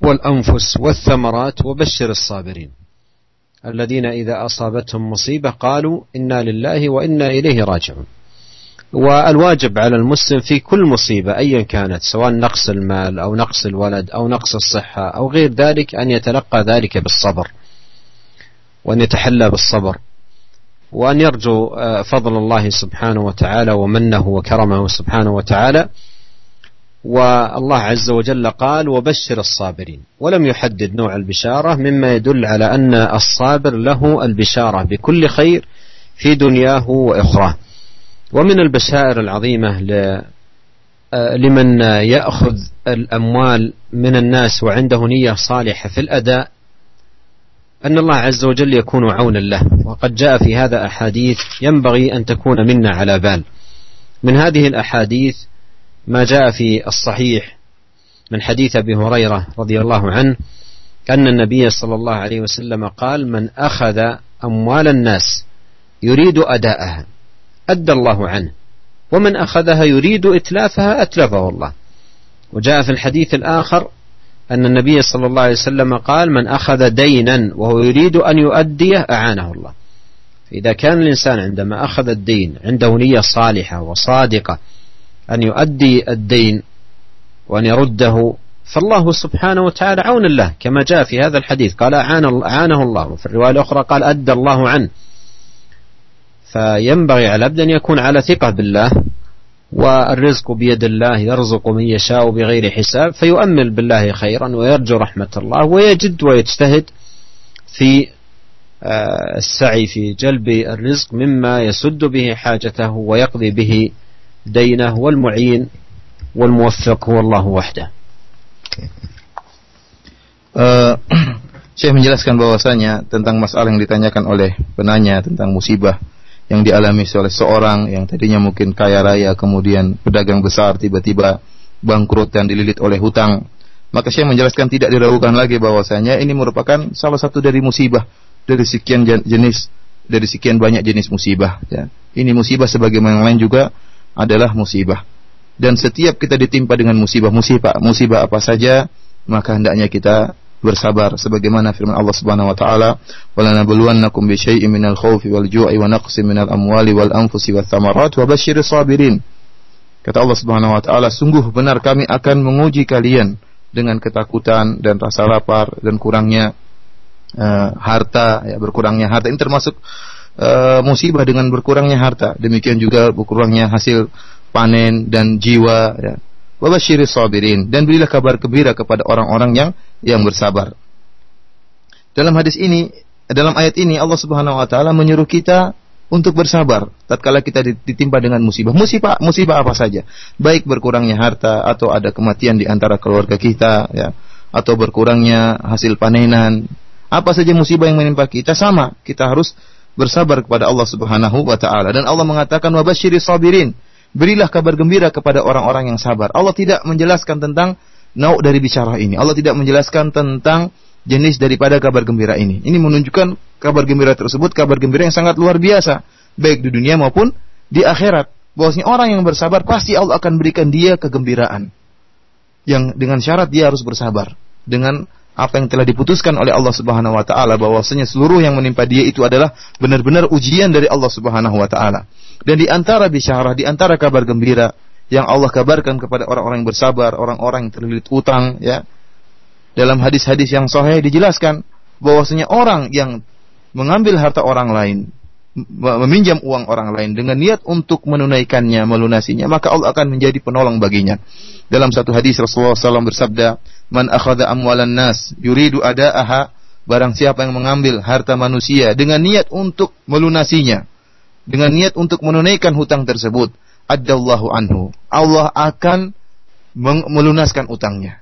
والأنفس والثمرات وبشر الصابرين. الذين إذا أصابتهم مصيبة قالوا إنا لله وإنا إليه راجعون. والواجب على المسلم في كل مصيبة أيا كانت سواء نقص المال أو نقص الولد أو نقص الصحة أو غير ذلك أن يتلقى ذلك بالصبر وأن يتحلى بالصبر وأن يرجو آه، فضل الله سبحانه وتعالى ومنه وكرمه سبحانه وتعالى والله عز وجل قال وبشر الصابرين. ولم يحدد نوع البشارة مما يدل على أن الصابر له البشارة بكل خير في دنياه وإخراه. ومن البشائر العظيمة لمن يأخذ الأموال من الناس وعنده نية صالحة في الأداء أن الله عز وجل يكون عونا له. وقد جاء في هذا أحاديث ينبغي أن تكون منا على بال. من هذه الأحاديث ما جاء في الصحيح من حديث أبي هريرة رضي الله عنه أن النبي صلى الله عليه وسلم قال من أخذ أموال الناس يريد أداءها أدى الله عنه ومن أخذها يريد إتلافها أتلفه الله. وجاء في الحديث الآخر أن النبي صلى الله عليه وسلم قال من أخذ دينا وهو يريد أن يؤديه أعانه الله. فإذا كان الإنسان عندما أخذ الدين عنده نية صالحة وصادقة أن يؤدي الدين وأن يرده. فالله سبحانه وتعالى عون له كما جاء في هذا الحديث. قال أعانه الله. وفي الرواية الأخرى قال أدى الله عنه. فينبغي على العبد أن يكون على ثقة بالله والرزق بيد الله يرزق من يشاء بغير حساب فيؤمل بالله خيرا ويرجو رحمة الله ويجد ويجتهد في آه، السعي في جلب الرزق مما يسد به حاجته ويقضي به دينه والمعين والموفق هو الله وحده Uh, Syekh menjelaskan bahwasanya tentang masalah yang ditanyakan oleh penanya tentang musibah yang dialami oleh seorang yang tadinya mungkin kaya raya kemudian pedagang besar tiba-tiba bangkrut dan dililit oleh hutang maka Syekh menjelaskan tidak diragukan lagi bahwasanya ini merupakan salah satu dari musibah dari sekian jenis dari sekian banyak jenis musibah ya. ini musibah sebagaimana yang lain juga adalah musibah. Dan setiap kita ditimpa dengan musibah, musibah, musibah apa saja, maka hendaknya kita bersabar sebagaimana firman Allah Subhanahu wa taala wala nabluwannakum bi syai'in minal khaufi wal ju'i wa naqsin minal amwali wal anfusi wath thamarat wa basyiris sabirin kata Allah Subhanahu wa taala sungguh benar kami akan menguji kalian dengan ketakutan dan rasa lapar dan kurangnya uh, harta ya berkurangnya harta ini termasuk uh, musibah dengan berkurangnya harta, demikian juga berkurangnya hasil panen dan jiwa ya. Wabasyiris sabirin dan berilah kabar gembira kepada orang-orang yang yang bersabar. Dalam hadis ini, dalam ayat ini Allah Subhanahu wa taala menyuruh kita untuk bersabar tatkala kita ditimpa dengan musibah. Musibah musibah apa saja, baik berkurangnya harta atau ada kematian di antara keluarga kita ya, atau berkurangnya hasil panenan. Apa saja musibah yang menimpa kita sama, kita harus bersabar kepada Allah Subhanahu wa taala. Dan Allah mengatakan wabashiri sabirin. Berilah kabar gembira kepada orang-orang yang sabar. Allah tidak menjelaskan tentang nau dari bicara ini. Allah tidak menjelaskan tentang jenis daripada kabar gembira ini. Ini menunjukkan kabar gembira tersebut kabar gembira yang sangat luar biasa baik di dunia maupun di akhirat. Bahwasanya orang yang bersabar pasti Allah akan berikan dia kegembiraan. Yang dengan syarat dia harus bersabar dengan apa yang telah diputuskan oleh Allah Subhanahu wa taala bahwasanya seluruh yang menimpa dia itu adalah benar-benar ujian dari Allah Subhanahu wa taala. Dan di antara bisyarah, di antara kabar gembira yang Allah kabarkan kepada orang-orang yang bersabar, orang-orang yang terlilit utang ya. Dalam hadis-hadis yang sahih dijelaskan bahwasanya orang yang mengambil harta orang lain, meminjam uang orang lain dengan niat untuk menunaikannya, melunasinya, maka Allah akan menjadi penolong baginya. Dalam satu hadis Rasulullah SAW bersabda, man akhadha amwalan nas yuridu ada'aha barang siapa yang mengambil harta manusia dengan niat untuk melunasinya dengan niat untuk menunaikan hutang tersebut addallahu anhu. Allah akan melunaskan utangnya.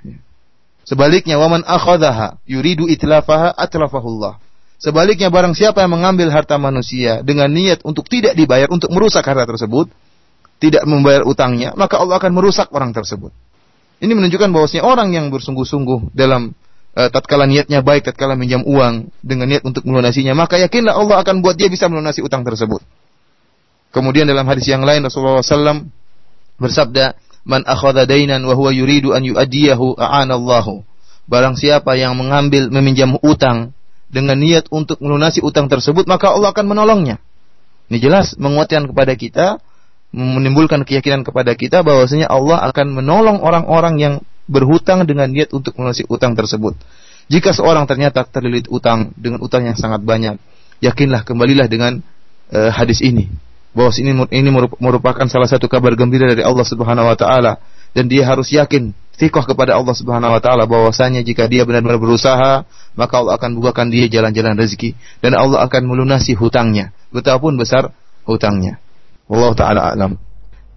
Sebaliknya waman akhadhaha yuridu itlafaha atlafahullah. Sebaliknya barang siapa yang mengambil harta manusia dengan niat untuk tidak dibayar untuk merusak harta tersebut tidak membayar utangnya maka Allah akan merusak orang tersebut ini menunjukkan bahwasanya orang yang bersungguh-sungguh dalam uh, tatkala niatnya baik, tatkala minjam uang dengan niat untuk melunasinya, maka yakinlah Allah akan buat dia bisa melunasi utang tersebut. Kemudian dalam hadis yang lain Rasulullah SAW bersabda, "Man akhadha dainan wa huwa yuridu an yu'addiyahu a'anallahu." Barang siapa yang mengambil meminjam utang dengan niat untuk melunasi utang tersebut, maka Allah akan menolongnya. Ini jelas menguatkan kepada kita menimbulkan keyakinan kepada kita bahwasanya Allah akan menolong orang-orang yang berhutang dengan niat untuk melunasi utang tersebut. Jika seorang ternyata terlilit utang dengan utang yang sangat banyak, yakinlah kembalilah dengan uh, hadis ini. Bahwa ini ini merupakan salah satu kabar gembira dari Allah Subhanahu wa taala dan dia harus yakin fikoh kepada Allah Subhanahu wa taala bahwasanya jika dia benar-benar berusaha, maka Allah akan bukakan dia jalan-jalan rezeki dan Allah akan melunasi hutangnya, betapapun besar hutangnya. Allah taala alam.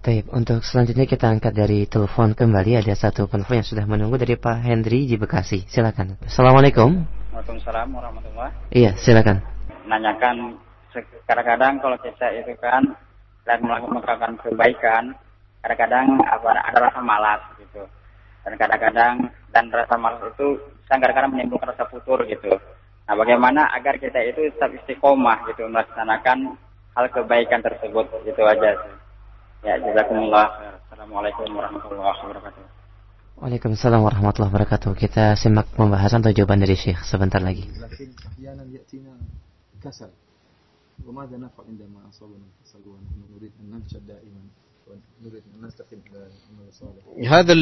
Baik, untuk selanjutnya kita angkat dari telepon kembali ada satu penelpon yang sudah menunggu dari Pak Hendri di Bekasi. Silakan. Assalamualaikum. Waalaikumsalam warahmatullahi. Iya, silakan. Nanyakan kadang-kadang kalau kita itu kan dan melakukan kebaikan, kadang-kadang apa ada rasa malas gitu. Dan kadang-kadang dan rasa malas itu kadang-kadang menimbulkan rasa futur gitu. Nah, bagaimana agar kita itu tetap istiqomah gitu melaksanakan hal kebaikan tersebut itu aja sih. Ya, jazakumullah. Assalamualaikum warahmatullahi wabarakatuh. Waalaikumsalam warahmatullahi wabarakatuh. Kita simak pembahasan atau jawaban dari Syekh sebentar lagi. هذا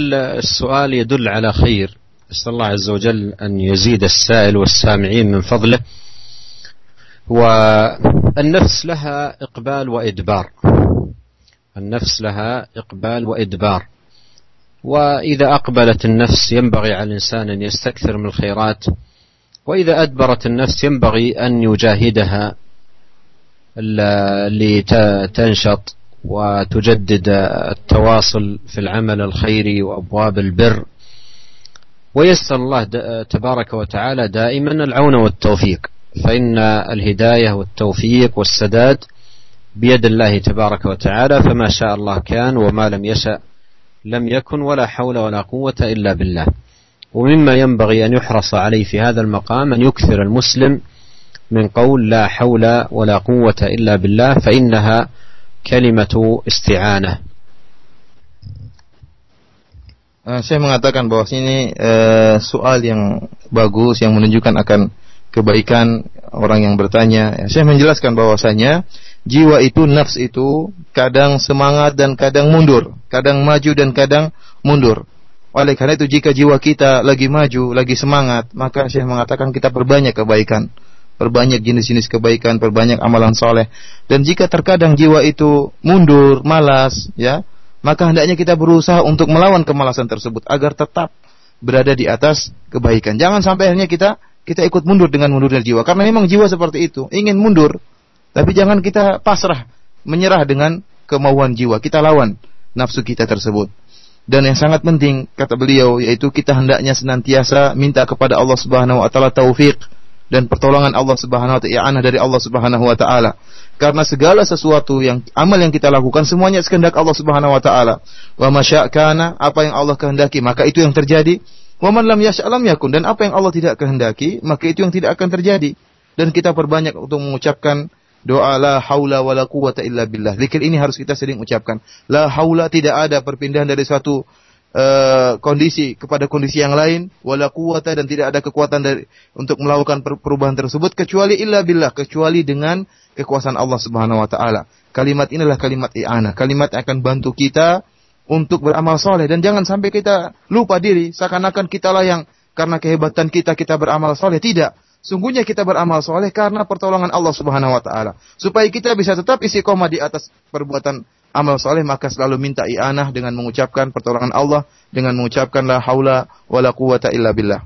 السؤال يدل على خير أسأل الله عز وجل أن يزيد السائل والسامعين من فضله والنفس لها إقبال وإدبار. النفس لها إقبال وإدبار. وإذا أقبلت النفس ينبغي على الإنسان أن يستكثر من الخيرات وإذا أدبرت النفس ينبغي أن يجاهدها لتنشط وتجدد التواصل في العمل الخيري وأبواب البر. ويسأل الله تبارك وتعالى دائما العون والتوفيق. فإن الهداية والتوفيق والسداد بيد الله تبارك وتعالى فما شاء الله كان وما لم يشأ لم يكن ولا حول ولا قوة إلا بالله. ومما ينبغي أن يحرص عليه في هذا المقام أن يكثر المسلم من قول لا حول ولا قوة إلا بالله فإنها كلمة استعانة. Saya mengatakan bahwa ini uh, soal yang bagus yang menunjukkan akan kebaikan orang yang bertanya. Saya menjelaskan bahwasanya jiwa itu nafs itu kadang semangat dan kadang mundur, kadang maju dan kadang mundur. Oleh karena itu jika jiwa kita lagi maju, lagi semangat, maka saya mengatakan kita perbanyak kebaikan, perbanyak jenis-jenis kebaikan, perbanyak amalan soleh. Dan jika terkadang jiwa itu mundur, malas, ya, maka hendaknya kita berusaha untuk melawan kemalasan tersebut agar tetap berada di atas kebaikan. Jangan sampai akhirnya kita kita ikut mundur dengan mundurnya jiwa. Karena memang jiwa seperti itu, ingin mundur. Tapi jangan kita pasrah, menyerah dengan kemauan jiwa. Kita lawan nafsu kita tersebut. Dan yang sangat penting kata beliau yaitu kita hendaknya senantiasa minta kepada Allah Subhanahu wa taala taufik dan pertolongan Allah Subhanahu wa taala dari Allah Subhanahu wa taala. Karena segala sesuatu yang amal yang kita lakukan semuanya sekehendak Allah Subhanahu wa taala. Wa masya'kana apa yang Allah kehendaki maka itu yang terjadi Waman lam yas'alam yakun dan apa yang Allah tidak kehendaki, maka itu yang tidak akan terjadi. Dan kita perbanyak untuk mengucapkan Doa la haula wala quwata illa billah. Zikir ini harus kita sering ucapkan. La haula tidak ada perpindahan dari suatu uh, kondisi kepada kondisi yang lain, wala quwata dan tidak ada kekuatan dari untuk melakukan perubahan tersebut kecuali illa billah, kecuali dengan kekuasaan Allah Subhanahu wa taala. Kalimat inilah kalimat i'anah, kalimat yang akan bantu kita untuk beramal soleh dan jangan sampai kita lupa diri seakan-akan kitalah yang karena kehebatan kita kita beramal soleh tidak Sungguhnya kita beramal soleh karena pertolongan Allah Subhanahu wa taala. Supaya kita bisa tetap isi koma di atas perbuatan amal soleh maka selalu minta i'anah dengan mengucapkan pertolongan Allah dengan mengucapkan la haula wala quwata illa billah.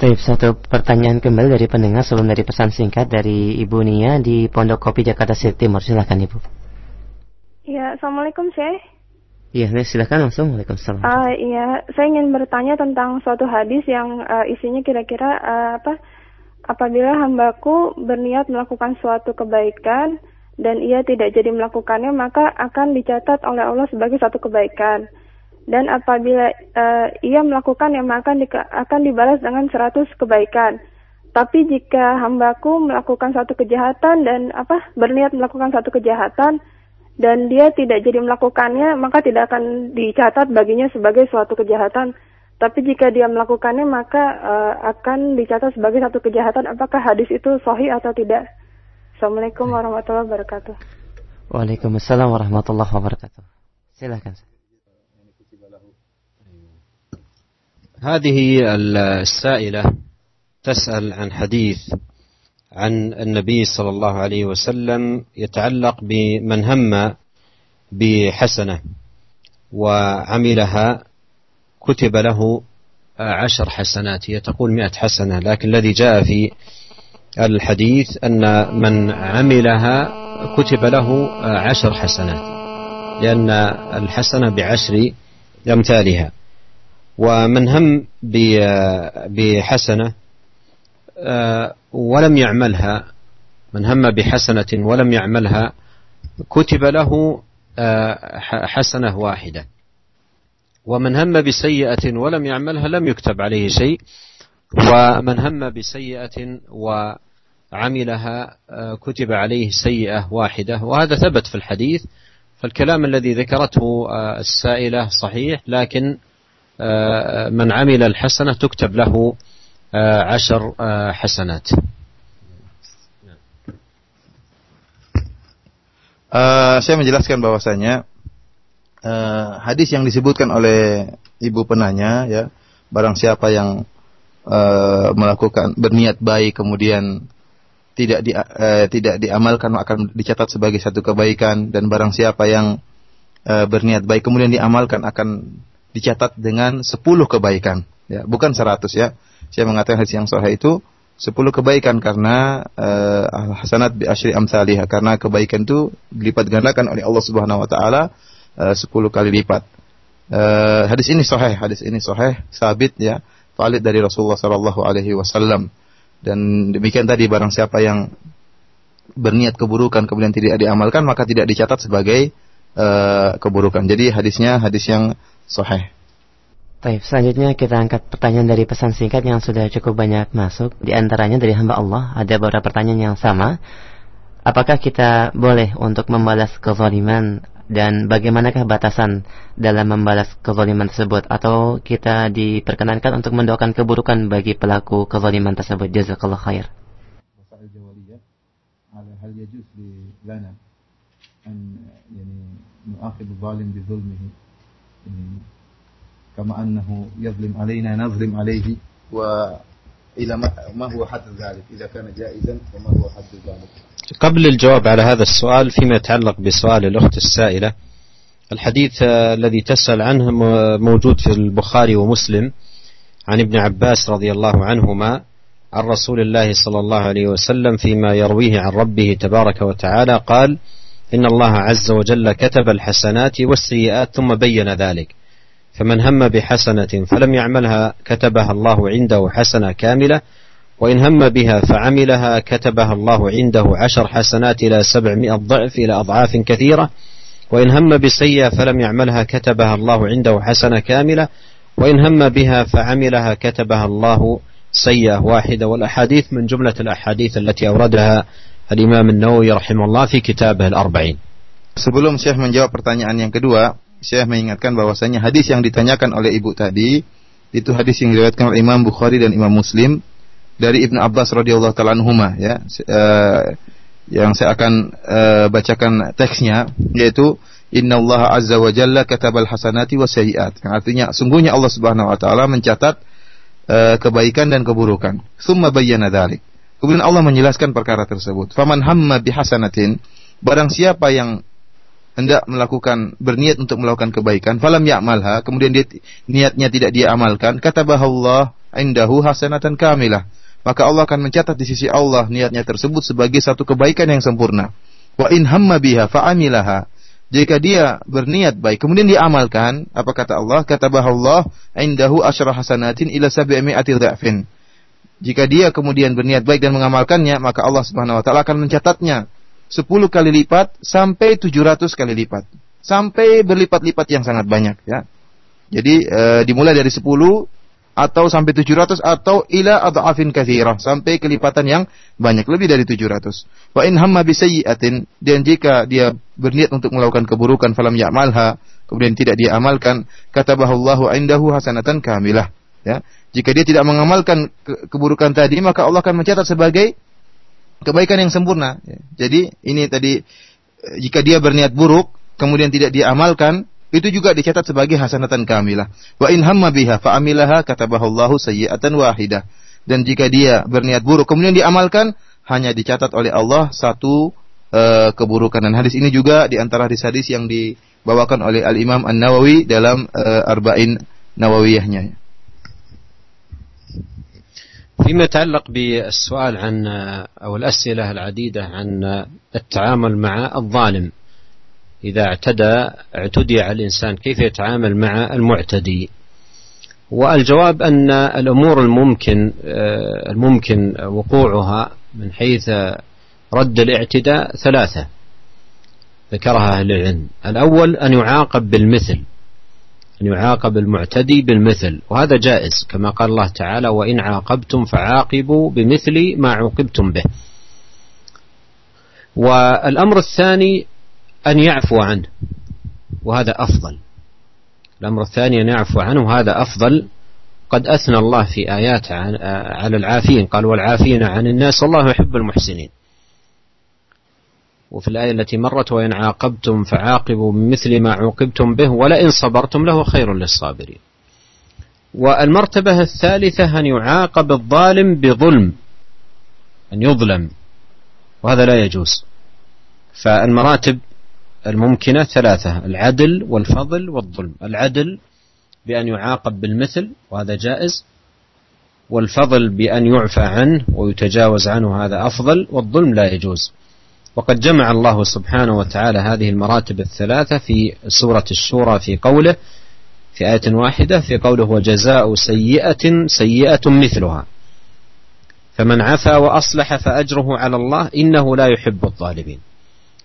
Baik, satu pertanyaan kembali dari pendengar sebelum dari pesan singkat dari Ibu Nia di Pondok Kopi Jakarta City Timur. Silahkan Ibu. Ya, Assalamualaikum Syekh. Iya, silakan langsung. Waalaikumsalam. Uh, iya, saya ingin bertanya tentang suatu hadis yang uh, isinya kira-kira uh, apa Apabila hambaku berniat melakukan suatu kebaikan dan ia tidak jadi melakukannya, maka akan dicatat oleh Allah sebagai suatu kebaikan. Dan apabila uh, ia melakukannya, maka akan dibalas dengan 100 kebaikan. Tapi jika hambaku melakukan satu kejahatan dan apa berniat melakukan satu kejahatan dan dia tidak jadi melakukannya, maka tidak akan dicatat baginya sebagai suatu kejahatan tapi jika dia melakukannya maka uh, akan dicatat sebagai satu kejahatan. Apakah hadis itu sahih atau tidak? Assalamualaikum warahmatullahi wabarakatuh. Waalaikumsalam warahmatullahi wabarakatuh. Silakan. هذه السائلة تسأل عن حديث عن النبي صلى الله عليه وسلم يتعلق بمن هم بحسنة وعملها كتب له عشر حسنات هي تقول مئة حسنة لكن الذي جاء في الحديث أن من عملها كتب له عشر حسنات لأن الحسنة بعشر أمثالها. ومن هم بحسنة ولم يعملها من هم بحسنة ولم يعملها كتب له حسنة واحدة. ومن هم بسيئة ولم يعملها لم يكتب عليه شيء. ومن هم بسيئة وعملها آه، كتب عليه سيئة واحدة. وهذا ثبت في الحديث فالكلام الذي ذكرته آه، السائلة صحيح لكن آه، من عمل الحسنة تكتب له عشر حسنات Uh, saya menjelaskan bahwasanya uh, hadis yang disebutkan oleh ibu penanya ya barang siapa yang uh, melakukan berniat baik kemudian tidak di, uh, tidak diamalkan akan dicatat sebagai satu kebaikan dan barang siapa yang uh, berniat baik kemudian diamalkan akan dicatat dengan sepuluh kebaikan ya bukan seratus ya saya mengatakan hadis yang sahih itu sepuluh kebaikan karena uh, hasanat bi asyri amsalihah karena kebaikan itu dilipat gandakan oleh Allah Subhanahu wa taala Eh, sepuluh kali lipat. Uh, hadis ini sahih, hadis ini sahih, sabit ya, valid dari Rasulullah Sallallahu Alaihi Wasallam. Dan demikian tadi barang siapa yang berniat keburukan kemudian tidak diamalkan maka tidak dicatat sebagai uh, keburukan. Jadi hadisnya hadis yang sahih. Baik, selanjutnya kita angkat pertanyaan dari pesan singkat yang sudah cukup banyak masuk. Di antaranya dari hamba Allah, ada beberapa pertanyaan yang sama. Apakah kita boleh untuk membalas kezaliman dan bagaimanakah batasan dalam membalas kezaliman tersebut atau kita diperkenankan untuk mendoakan keburukan bagi pelaku kezaliman tersebut jazakallah khair هل يجوز لنا أن يعني نؤاخذ الظالم بظلمه كما أنه يظلم علينا نظلم عليه وإلى ما هو حد ذلك؟ إذا كان جائزا وما هو حد ذلك؟ قبل الجواب على هذا السؤال فيما يتعلق بسؤال الأخت السائلة الحديث الذي تسأل عنه موجود في البخاري ومسلم عن ابن عباس رضي الله عنهما عن رسول الله صلى الله عليه وسلم فيما يرويه عن ربه تبارك وتعالى قال إن الله عز وجل كتب الحسنات والسيئات ثم بين ذلك. فمن هم بحسنة فلم يعملها كتبها الله عنده حسنة كاملة وإن هم بها فعملها كتبها الله عنده عشر حسنات إلى سبعمائة ضعف إلى أضعاف كثيرة وإن هم بسيئة فلم يعملها كتبها الله عنده حسنة كاملة وإن هم بها فعملها كتبها الله سيئة واحدة. والأحاديث من جملة الأحاديث التي أوردها الإمام النووي رحمه الله في كتابه الأربعين. Sebelum Syekh menjawab pertanyaan yang kedua, Syekh mengingatkan bahwasanya hadis yang ditanyakan oleh ibu tadi itu hadis yang diriwayatkan oleh Imam Bukhari dan Imam Muslim dari Ibnu Abbas radhiyallahu taala anhuma ya. Uh, yang saya akan uh, bacakan teksnya yaitu Inna Allah Azza wa Jalla katabal hasanati wa sayyiat. Yang artinya sungguhnya Allah Subhanahu wa taala mencatat uh, kebaikan dan keburukan. Summa bayyana dzalik. Kemudian Allah menjelaskan perkara tersebut. Faman hamma bihasanatin barang siapa yang hendak melakukan berniat untuk melakukan kebaikan falam ya'malha kemudian dia niatnya tidak dia amalkan kata Allah indahu hasanatan kamilah. Maka Allah akan mencatat di sisi Allah niatnya tersebut sebagai satu kebaikan yang sempurna. Wa in hamma biha fa'amilaha. Jika dia berniat baik kemudian diamalkan apa kata Allah? Kata Allah indahu asyra hasanatin ila sab'imi'ati dha'fin. Jika dia kemudian berniat baik dan mengamalkannya maka Allah Subhanahu wa taala akan mencatatnya 10 kali lipat sampai 700 kali lipat. Sampai berlipat-lipat yang sangat banyak ya. Jadi e, dimulai dari 10 atau sampai 700 atau ila adhafin katsirah sampai kelipatan yang banyak lebih dari 700. Wa in hamma bisayyi'atin dan jika dia berniat untuk melakukan keburukan falam ya'malha kemudian tidak dia amalkan katabahallahu indahu hasanatan kamilah ya. Jika dia tidak mengamalkan ke keburukan tadi maka Allah akan mencatat sebagai kebaikan yang sempurna. Jadi ini tadi jika dia berniat buruk kemudian tidak diamalkan itu juga dicatat sebagai hasanatan kamilah. Wa in hamma biha fa amilaha katabahallahu sayyi'atan wahidah. Dan jika dia berniat buruk kemudian diamalkan hanya dicatat oleh Allah satu uh, keburukan dan hadis ini juga di antara hadis-hadis yang dibawakan oleh Al Imam An Nawawi dalam uh, Arba'in Nawawiyahnya. فيما يتعلق بالسؤال عن أو الأسئلة العديدة عن التعامل مع الظالم. إذا اعتدى اعتدي على الإنسان كيف يتعامل مع المعتدي؟ والجواب أن الأمور الممكن الممكن وقوعها من حيث رد الاعتداء ثلاثة. ذكرها أهل العلم. الأول أن يعاقب بالمثل. أن يعاقب المعتدي بالمثل. وهذا جائز كما قال الله تعالى وإن عاقبتم فعاقبوا بمثل ما عوقبتم به. والأمر الثاني أن يعفو عنه وهذا أفضل. الأمر الثاني أن يعفو عنه وهذا أفضل. قد أثنى الله في آيات على العافين قال والعافين عن الناس والله يحب المحسنين. وفي الآية التي مرت وإن عاقبتم فعاقبوا بمثل ما عوقبتم به ولئن صبرتم له خير للصابرين. والمرتبة الثالثة أن يعاقب الظالم بظلم أن يظلم. وهذا لا يجوز. فالمراتب الممكنة ثلاثة العدل والفضل والظلم. العدل بأن يعاقب بالمثل وهذا جائز. والفضل بأن يعفى عنه ويتجاوز عنه هذا أفضل. والظلم لا يجوز. وقد جمع الله سبحانه وتعالى هذه المراتب الثلاثة في سورة الشورى في قوله في آية واحدة في قوله وجزاء سيئة سيئة مثلها. فمن عفا وأصلح فأجره على الله إنه لا يحب الظالمين.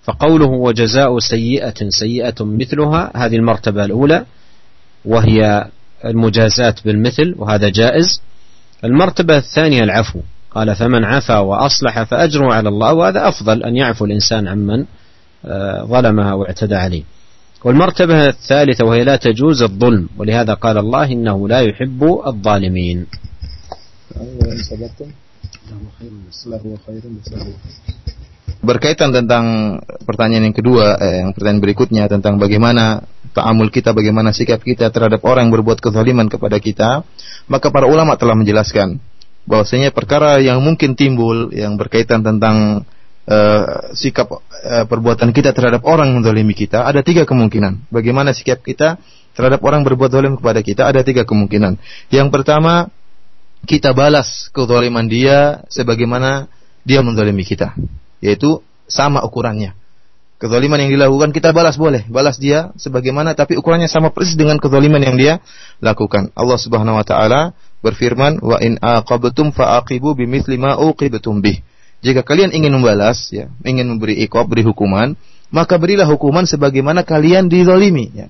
فقوله وجزاء سيئة سيئة مثلها هذه المرتبة الأولى وهي المجازات بالمثل وهذا جائز. المرتبة الثانية العفو. قال فمن عفا وأصلح فأجره على الله وهذا أفضل أن يعفو الإنسان عمن ظلمها واعتدى عليه والمرتبة الثالثة وهي لا تجوز الظلم ولهذا قال الله إنه لا يحب الظالمين Berkaitan tentang pertanyaan yang kedua, eh, yang pertanyaan berikutnya tentang bagaimana ta'amul kita, bagaimana sikap kita terhadap orang yang berbuat kezaliman kepada kita, maka para ulama telah menjelaskan bahwasanya perkara yang mungkin timbul yang berkaitan tentang uh, sikap uh, perbuatan kita terhadap orang mendolimi kita ada tiga kemungkinan. Bagaimana sikap kita terhadap orang berbuat dolim kepada kita ada tiga kemungkinan. Yang pertama kita balas kezaliman dia sebagaimana dia mendolimi kita, yaitu sama ukurannya. Kezaliman yang dilakukan kita balas boleh, balas dia sebagaimana tapi ukurannya sama persis dengan kezaliman yang dia lakukan. Allah Subhanahu wa taala berfirman wa in aqabtum faaqibu bimithli ma uqibtum bih. Jika kalian ingin membalas ya, ingin memberi iqab, beri hukuman, maka berilah hukuman sebagaimana kalian dizalimi ya.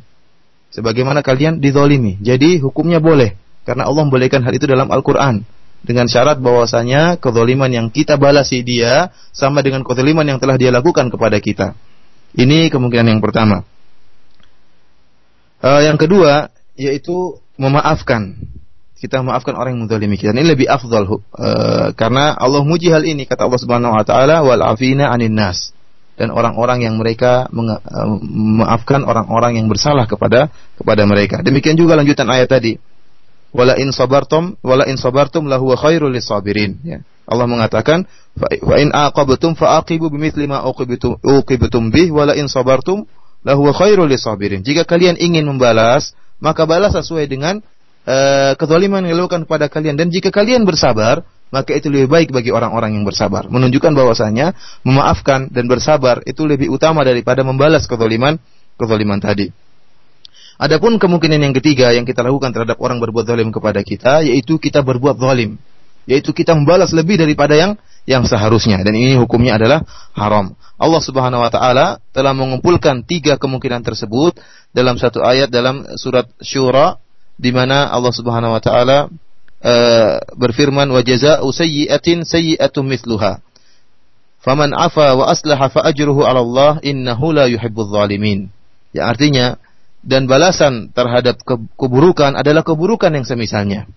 Sebagaimana kalian dizalimi. Jadi hukumnya boleh karena Allah membolehkan hal itu dalam Al-Qur'an. dengan syarat bahwasanya kezaliman yang kita balasi dia sama dengan kezaliman yang telah dia lakukan kepada kita. Ini kemungkinan yang pertama. Uh, yang kedua yaitu memaafkan. Kita memaafkan orang yang menzalimi kita. Ini lebih afdal uh, karena Allah muji hal ini kata Allah Subhanahu wa taala wal afina anin nas dan orang-orang yang mereka memaafkan orang-orang yang bersalah kepada kepada mereka. Demikian juga lanjutan ayat tadi wala in sabartum wala in sabartum lahu khairul lisabirin ya. Allah mengatakan fa in aqabtum fa aqibu bimithli ma uqibtum uqibtum bih wala in sabartum lahu khairul lisabirin. Jika kalian ingin membalas, maka balas sesuai dengan uh, kezaliman yang dilakukan kepada kalian dan jika kalian bersabar, maka itu lebih baik bagi orang-orang yang bersabar. Menunjukkan bahwasanya memaafkan dan bersabar itu lebih utama daripada membalas kezaliman kezaliman tadi. Adapun kemungkinan yang ketiga yang kita lakukan terhadap orang berbuat zalim kepada kita yaitu kita berbuat zalim, yaitu kita membalas lebih daripada yang yang seharusnya dan ini hukumnya adalah haram. Allah Subhanahu wa taala telah mengumpulkan tiga kemungkinan tersebut dalam satu ayat dalam surat Syura di mana Allah Subhanahu wa taala uh, berfirman wa jazaa'u sayyi'atin sayyi'atun mithluha. Faman afa wa aslaha fa ajruhu 'ala Allah innahu la yuhibbudz zalimin. Ya artinya dan balasan terhadap keburukan adalah keburukan yang semisalnya.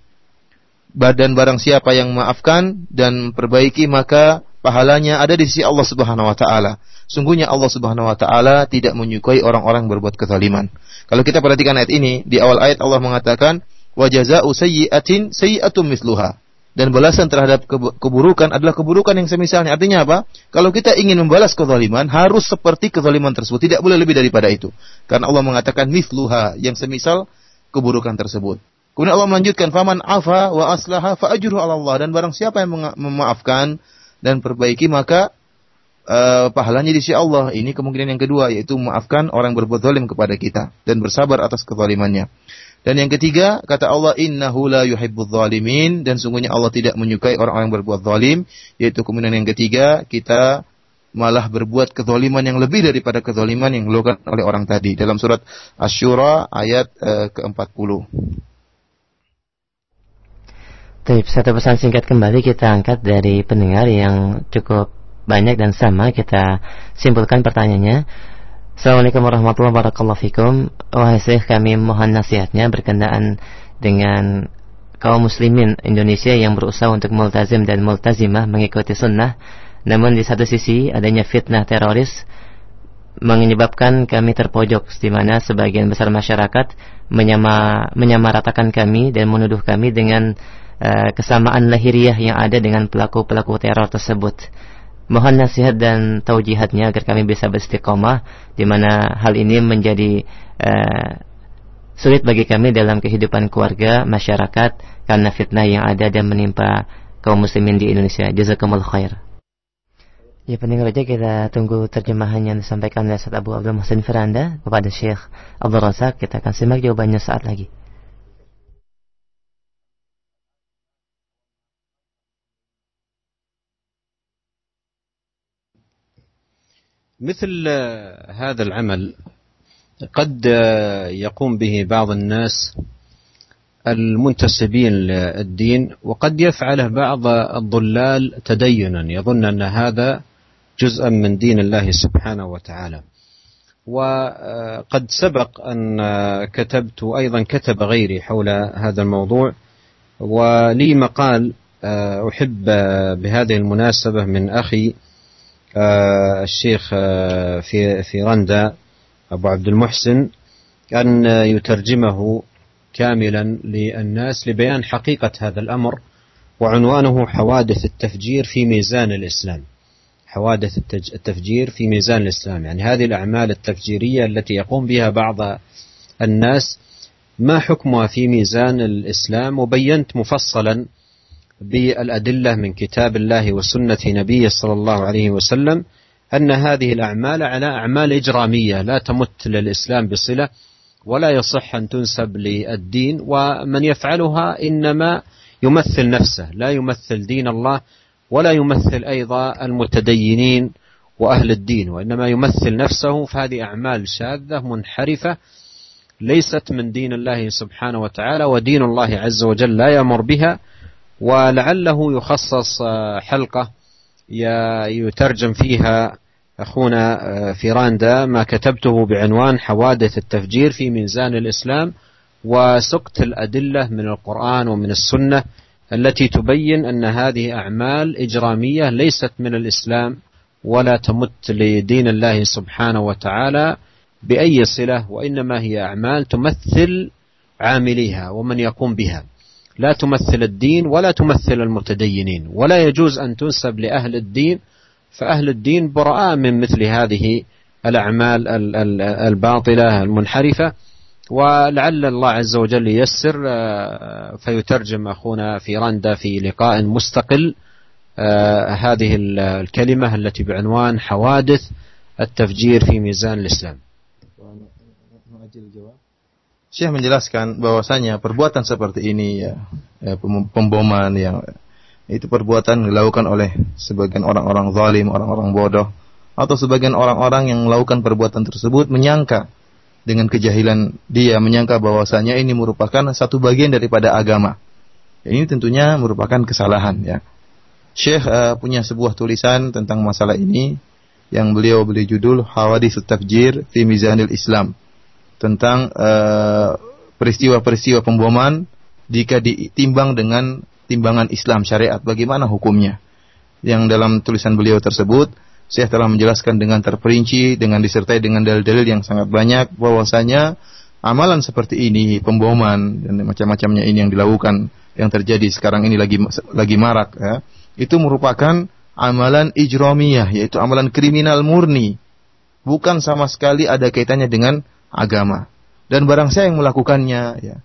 Badan barang siapa yang maafkan dan perbaiki maka pahalanya ada di sisi Allah Subhanahu wa taala. Sungguhnya Allah Subhanahu wa taala tidak menyukai orang-orang berbuat kezaliman. Kalau kita perhatikan ayat ini, di awal ayat Allah mengatakan wa jazaa'u sayyi'atin sayyi'atun misluha dan balasan terhadap keburukan adalah keburukan yang semisalnya. Artinya apa? Kalau kita ingin membalas kezaliman, harus seperti kezaliman tersebut. Tidak boleh lebih daripada itu. Karena Allah mengatakan mithluha, yang semisal keburukan tersebut. Kemudian Allah melanjutkan, faman afa wa aslaha fa ajruhu ala Allah. Dan barang siapa yang memaafkan dan perbaiki, maka uh, pahalanya di sisi Allah. Ini kemungkinan yang kedua, yaitu memaafkan orang berbuat zalim kepada kita. Dan bersabar atas kezalimannya. Dan yang ketiga, kata Allah, innahu la yuhibbudz zalimin dan sungguhnya Allah tidak menyukai orang-orang yang berbuat zalim, yaitu kemudian yang ketiga, kita malah berbuat kezaliman yang lebih daripada kezaliman yang dilakukan oleh orang tadi dalam surat Asy-Syura ayat uh, ke-40. Baik, satu pesan singkat kembali kita angkat dari pendengar yang cukup banyak dan sama kita simpulkan pertanyaannya. Assalamualaikum warahmatullahi wabarakatuh. Wahai Syekh, kami mohon nasihatnya berkenaan dengan kaum muslimin Indonesia yang berusaha untuk multazim dan multazimah mengikuti sunnah. Namun di satu sisi adanya fitnah teroris menyebabkan kami terpojok di mana sebagian besar masyarakat menyama, menyamaratakan kami dan menuduh kami dengan uh, kesamaan lahiriah yang ada dengan pelaku-pelaku teror tersebut. Mohon nasihat dan taujihatnya agar kami bisa beristiqomah di mana hal ini menjadi uh, sulit bagi kami dalam kehidupan keluarga, masyarakat karena fitnah yang ada dan menimpa kaum muslimin di Indonesia. Jazakumullah khair. Ya pendengar raja kita tunggu terjemahan yang disampaikan oleh Ustaz Abu Abdul Muhsin Firanda kepada Syekh Abdul Razak. Kita akan simak jawabannya saat lagi. مثل هذا العمل قد يقوم به بعض الناس المنتسبين للدين وقد يفعله بعض الضلال تدينا. يظن أن هذا جزءا من دين الله سبحانه وتعالى. وقد سبق أن كتبت وأيضا كتب غيري حول هذا الموضوع. ولي مقال أحب بهذه المناسبة من أخي آه، الشيخ آه، في في رندا أبو عبد المحسن أن يترجمه كاملا للناس لبيان حقيقة هذا الأمر وعنوانه حوادث التفجير في ميزان الإسلام. حوادث التفجير في ميزان الإسلام. يعني هذه الأعمال التفجيرية التي يقوم بها بعض الناس ما حكمها في ميزان الإسلام؟ وبينت مفصلا بالأدلة من كتاب الله وسنة نبيه صلى الله عليه وسلم أن هذه الأعمال على أعمال إجرامية لا تمت للإسلام بصلة ولا يصح أن تنسب للدين ومن يفعلها إنما يمثل نفسه لا يمثل دين الله ولا يمثل أيضا المتدينين وأهل الدين وإنما يمثل نفسه فهذه أعمال شاذة منحرفة ليست من دين الله سبحانه وتعالى ودين الله عز وجل لا يأمر بها ولعله يخصص حلقة يترجم فيها أخونا فيراندا ما كتبته بعنوان حوادث التفجير في ميزان الإسلام وسقط الأدلة من القرآن ومن السنة التي تبين أن هذه أعمال إجرامية ليست من الإسلام ولا تمت لدين الله سبحانه وتعالى بأي صلة وإنما هي أعمال تمثل عامليها ومن يقوم بها. لا تمثل الدين ولا تمثل المتدينين ولا يجوز أن تنسب لأهل الدين فأهل الدين براء من مثل هذه الأعمال الباطلة المنحرفة. ولعل الله عز وجل ييسر فيترجم أخونا في رندا في لقاء مستقل هذه الكلمة التي بعنوان حوادث التفجير في ميزان الإسلام. Syekh menjelaskan bahwasanya perbuatan seperti ini ya, ya pemboman yang itu perbuatan dilakukan oleh sebagian orang-orang zalim, orang-orang bodoh atau sebagian orang-orang yang melakukan perbuatan tersebut menyangka dengan kejahilan dia menyangka bahwasanya ini merupakan satu bagian daripada agama. Ya, ini tentunya merupakan kesalahan ya. Syekh uh, punya sebuah tulisan tentang masalah ini yang beliau beri judul Hawadith Tafjir fi Mizanil Islam tentang eh, peristiwa-peristiwa pemboman jika ditimbang dengan timbangan Islam syariat. Bagaimana hukumnya? Yang dalam tulisan beliau tersebut saya telah menjelaskan dengan terperinci dengan disertai dengan dalil-dalil yang sangat banyak bahwasanya amalan seperti ini pemboman dan macam-macamnya ini yang dilakukan yang terjadi sekarang ini lagi lagi marak ya itu merupakan amalan ijromiyah yaitu amalan kriminal murni. Bukan sama sekali ada kaitannya dengan agama. Dan barang saya yang melakukannya, ya,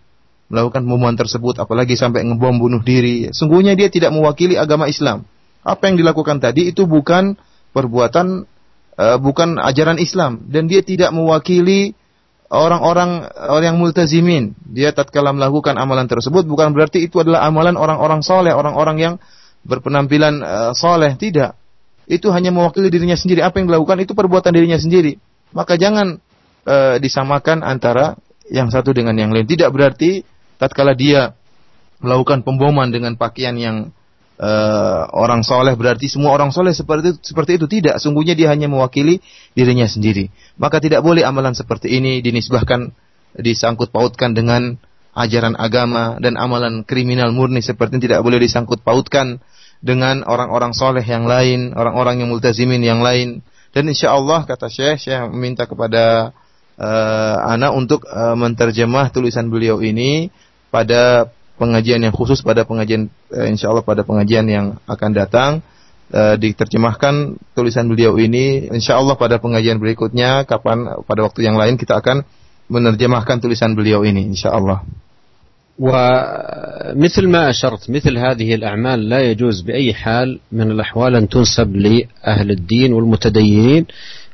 melakukan pembunuhan tersebut, apalagi sampai ngebom bunuh diri, sungguhnya dia tidak mewakili agama Islam. Apa yang dilakukan tadi itu bukan perbuatan, uh, bukan ajaran Islam, dan dia tidak mewakili orang-orang orang yang multazimin. Dia tatkala melakukan amalan tersebut bukan berarti itu adalah amalan orang-orang soleh, orang-orang yang berpenampilan uh, soleh, tidak. Itu hanya mewakili dirinya sendiri. Apa yang dilakukan itu perbuatan dirinya sendiri. Maka jangan e, disamakan antara yang satu dengan yang lain. Tidak berarti tatkala dia melakukan pemboman dengan pakaian yang e, orang soleh berarti semua orang soleh seperti seperti itu tidak. Sungguhnya dia hanya mewakili dirinya sendiri. Maka tidak boleh amalan seperti ini dinisbahkan disangkut pautkan dengan ajaran agama dan amalan kriminal murni seperti ini tidak boleh disangkut pautkan dengan orang-orang soleh yang lain, orang-orang yang multazimin yang lain. Dan insya Allah kata Syekh, Syekh meminta kepada uh, anak untuk uh, menterjemah tulisan beliau ini pada pengajian yang khusus pada pengajian uh, insya Allah pada pengajian yang akan datang uh, diterjemahkan tulisan beliau ini insya Allah pada pengajian berikutnya kapan pada waktu yang lain kita akan menerjemahkan tulisan beliau ini insya Allah. ومثل ما أشرت مثل هذه الأعمال لا يجوز بأي حال من الأحوال أن تنسب لأهل الدين والمتدينين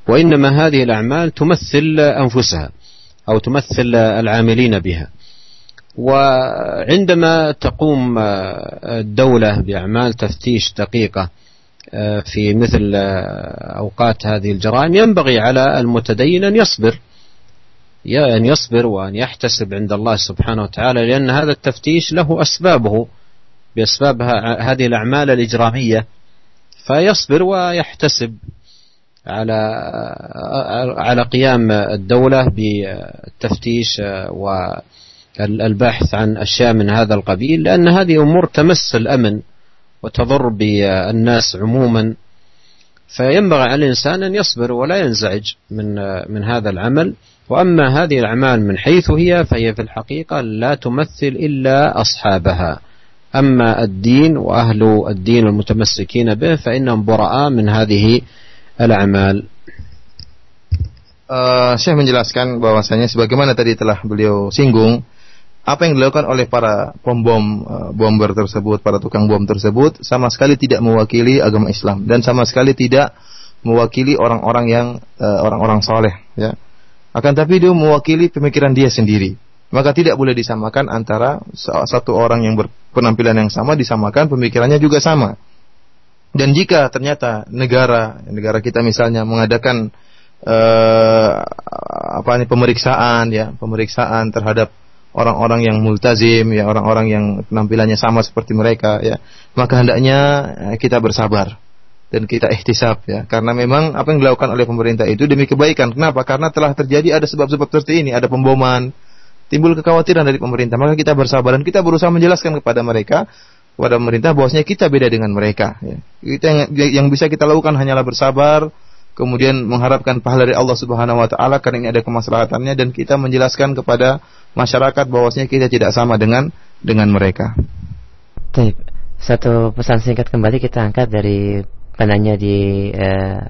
وإنما هذه الأعمال تمثل أنفسها أو تمثل العاملين بها. وعندما تقوم الدولة بأعمال تفتيش دقيقة في مثل أوقات هذه الجرائم ينبغي على المتدين أن يصبر. أن يصبر وأن يحتسب عند الله سبحانه وتعالى لأن هذا التفتيش له أسبابه. بأسباب هذه الأعمال الإجرامية. فيصبر ويحتسب. على على قيام الدولة بالتفتيش والبحث عن أشياء من هذا القبيل لأن هذه أمور تمس الأمن وتضر بالناس عموما. فينبغي على الإنسان أن يصبر ولا ينزعج من من هذا العمل. وأما هذه الأعمال من حيث هي فهي في الحقيقة لا تمثل إلا أصحابها. أما الدين وأهل الدين المتمسكين به فإنهم براء من هذه al-amal. Uh, Syekh menjelaskan bahwasanya sebagaimana tadi telah beliau singgung, apa yang dilakukan oleh para pembom uh, bomber tersebut, para tukang bom tersebut sama sekali tidak mewakili agama Islam dan sama sekali tidak mewakili orang-orang yang uh, orang-orang soleh ya. Akan tapi dia mewakili pemikiran dia sendiri. Maka tidak boleh disamakan antara satu orang yang berpenampilan yang sama disamakan pemikirannya juga sama. Dan jika ternyata negara negara kita misalnya mengadakan uh, apa ini pemeriksaan ya, pemeriksaan terhadap orang-orang yang multazim, ya orang-orang yang penampilannya sama seperti mereka, ya maka hendaknya eh, kita bersabar dan kita ihtisab ya. Karena memang apa yang dilakukan oleh pemerintah itu demi kebaikan. Kenapa? Karena telah terjadi ada sebab-sebab seperti ini. Ada pemboman timbul kekhawatiran dari pemerintah. Maka kita bersabar dan kita berusaha menjelaskan kepada mereka kepada pemerintah bahwasanya kita beda dengan mereka ya. kita yang, yang bisa kita lakukan hanyalah bersabar kemudian mengharapkan pahala dari Allah Subhanahu wa taala karena ini ada kemaslahatannya dan kita menjelaskan kepada masyarakat bahwasanya kita tidak sama dengan dengan mereka. Baik, satu pesan singkat kembali kita angkat dari penanya di eh,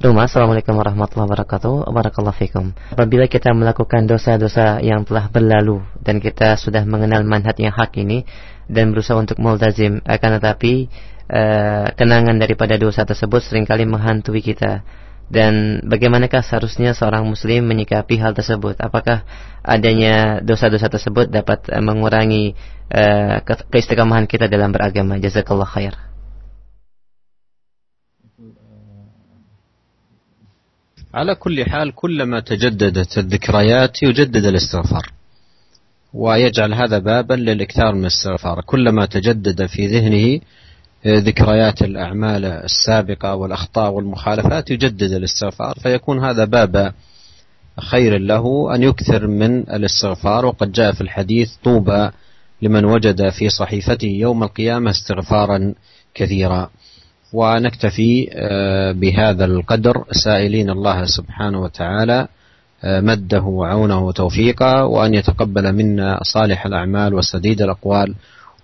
rumah. Assalamualaikum warahmatullahi wabarakatuh. Barakallahu fikum. Apabila kita melakukan dosa-dosa yang telah berlalu dan kita sudah mengenal manhaj yang hak ini dan berusaha untuk multazim akan tetapi eh, kenangan daripada dosa tersebut seringkali menghantui kita dan bagaimanakah seharusnya seorang muslim menyikapi hal tersebut apakah adanya dosa-dosa tersebut dapat uh, mengurangi uh, keistiqomahan kita dalam beragama jazakallah khair على كل حال كلما تجددت الذكريات يجدد الاستغفار ويجعل هذا بابا للإكثار من الاستغفار كلما تجدد في ذهنه ذكريات الأعمال السابقة والأخطاء والمخالفات يجدد الاستغفار فيكون هذا باب خير له أن يكثر من الاستغفار. وقد جاء في الحديث طوبى لمن وجد في صحيفته يوم القيامة استغفارا كثيرا. ونكتفي آه، بهذا القدر. سائلين الله سبحانه وتعالى مده وعونه وتوفيقه وأن يتقبل منا صالح الأعمال وسديد الأقوال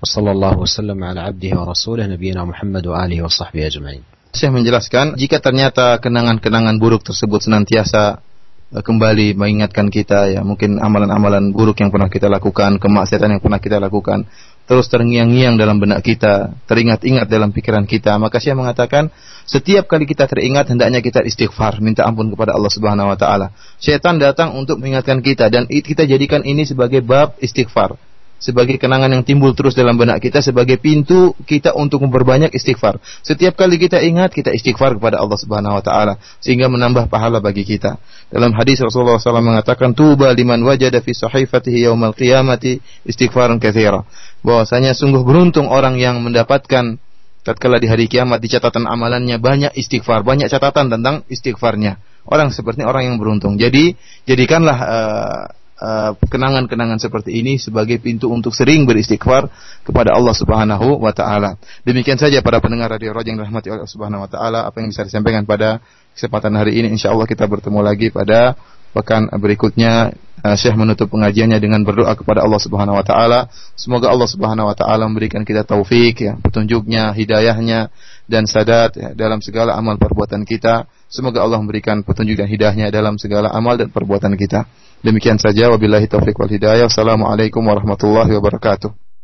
وصلى الله وسلم على عبده ورسوله نبينا محمد وآله وصحبه أجمعين Syekh menjelaskan jika ternyata kenangan-kenangan buruk tersebut senantiasa eh, kembali mengingatkan kita ya mungkin amalan-amalan buruk yang pernah kita lakukan kemaksiatan yang pernah kita lakukan terus terngiang-ngiang dalam benak kita teringat-ingat dalam pikiran kita maka Syekh mengatakan setiap kali kita teringat hendaknya kita istighfar minta ampun kepada Allah Subhanahu wa taala syaitan datang untuk mengingatkan kita dan kita jadikan ini sebagai bab istighfar sebagai kenangan yang timbul terus dalam benak kita sebagai pintu kita untuk memperbanyak istighfar. Setiap kali kita ingat kita istighfar kepada Allah Subhanahu wa taala sehingga menambah pahala bagi kita. Dalam hadis Rasulullah SAW mengatakan tuba liman wajada fi sahifatihi yaumal qiyamati istighfaran katsira. Bahwasanya sungguh beruntung orang yang mendapatkan tatkala di hari kiamat di catatan amalannya banyak istighfar, banyak catatan tentang istighfarnya. Orang seperti orang yang beruntung. Jadi jadikanlah uh, Uh, kenangan-kenangan uh, seperti ini sebagai pintu untuk sering beristighfar kepada Allah Subhanahu wa taala. Demikian saja para pendengar radio Raja yang dirahmati Allah Subhanahu wa taala apa yang bisa disampaikan pada kesempatan hari ini insyaallah kita bertemu lagi pada pekan berikutnya uh, Syekh menutup pengajiannya dengan berdoa kepada Allah Subhanahu wa taala. Semoga Allah Subhanahu wa taala memberikan kita taufik ya, petunjuknya, hidayahnya dan sadat ya, dalam segala amal perbuatan kita. Semoga Allah memberikan petunjuk dan hidayahnya dalam segala amal dan perbuatan kita. Demikian saja wabillahi taufik wal hidayah. Assalamualaikum warahmatullahi wabarakatuh.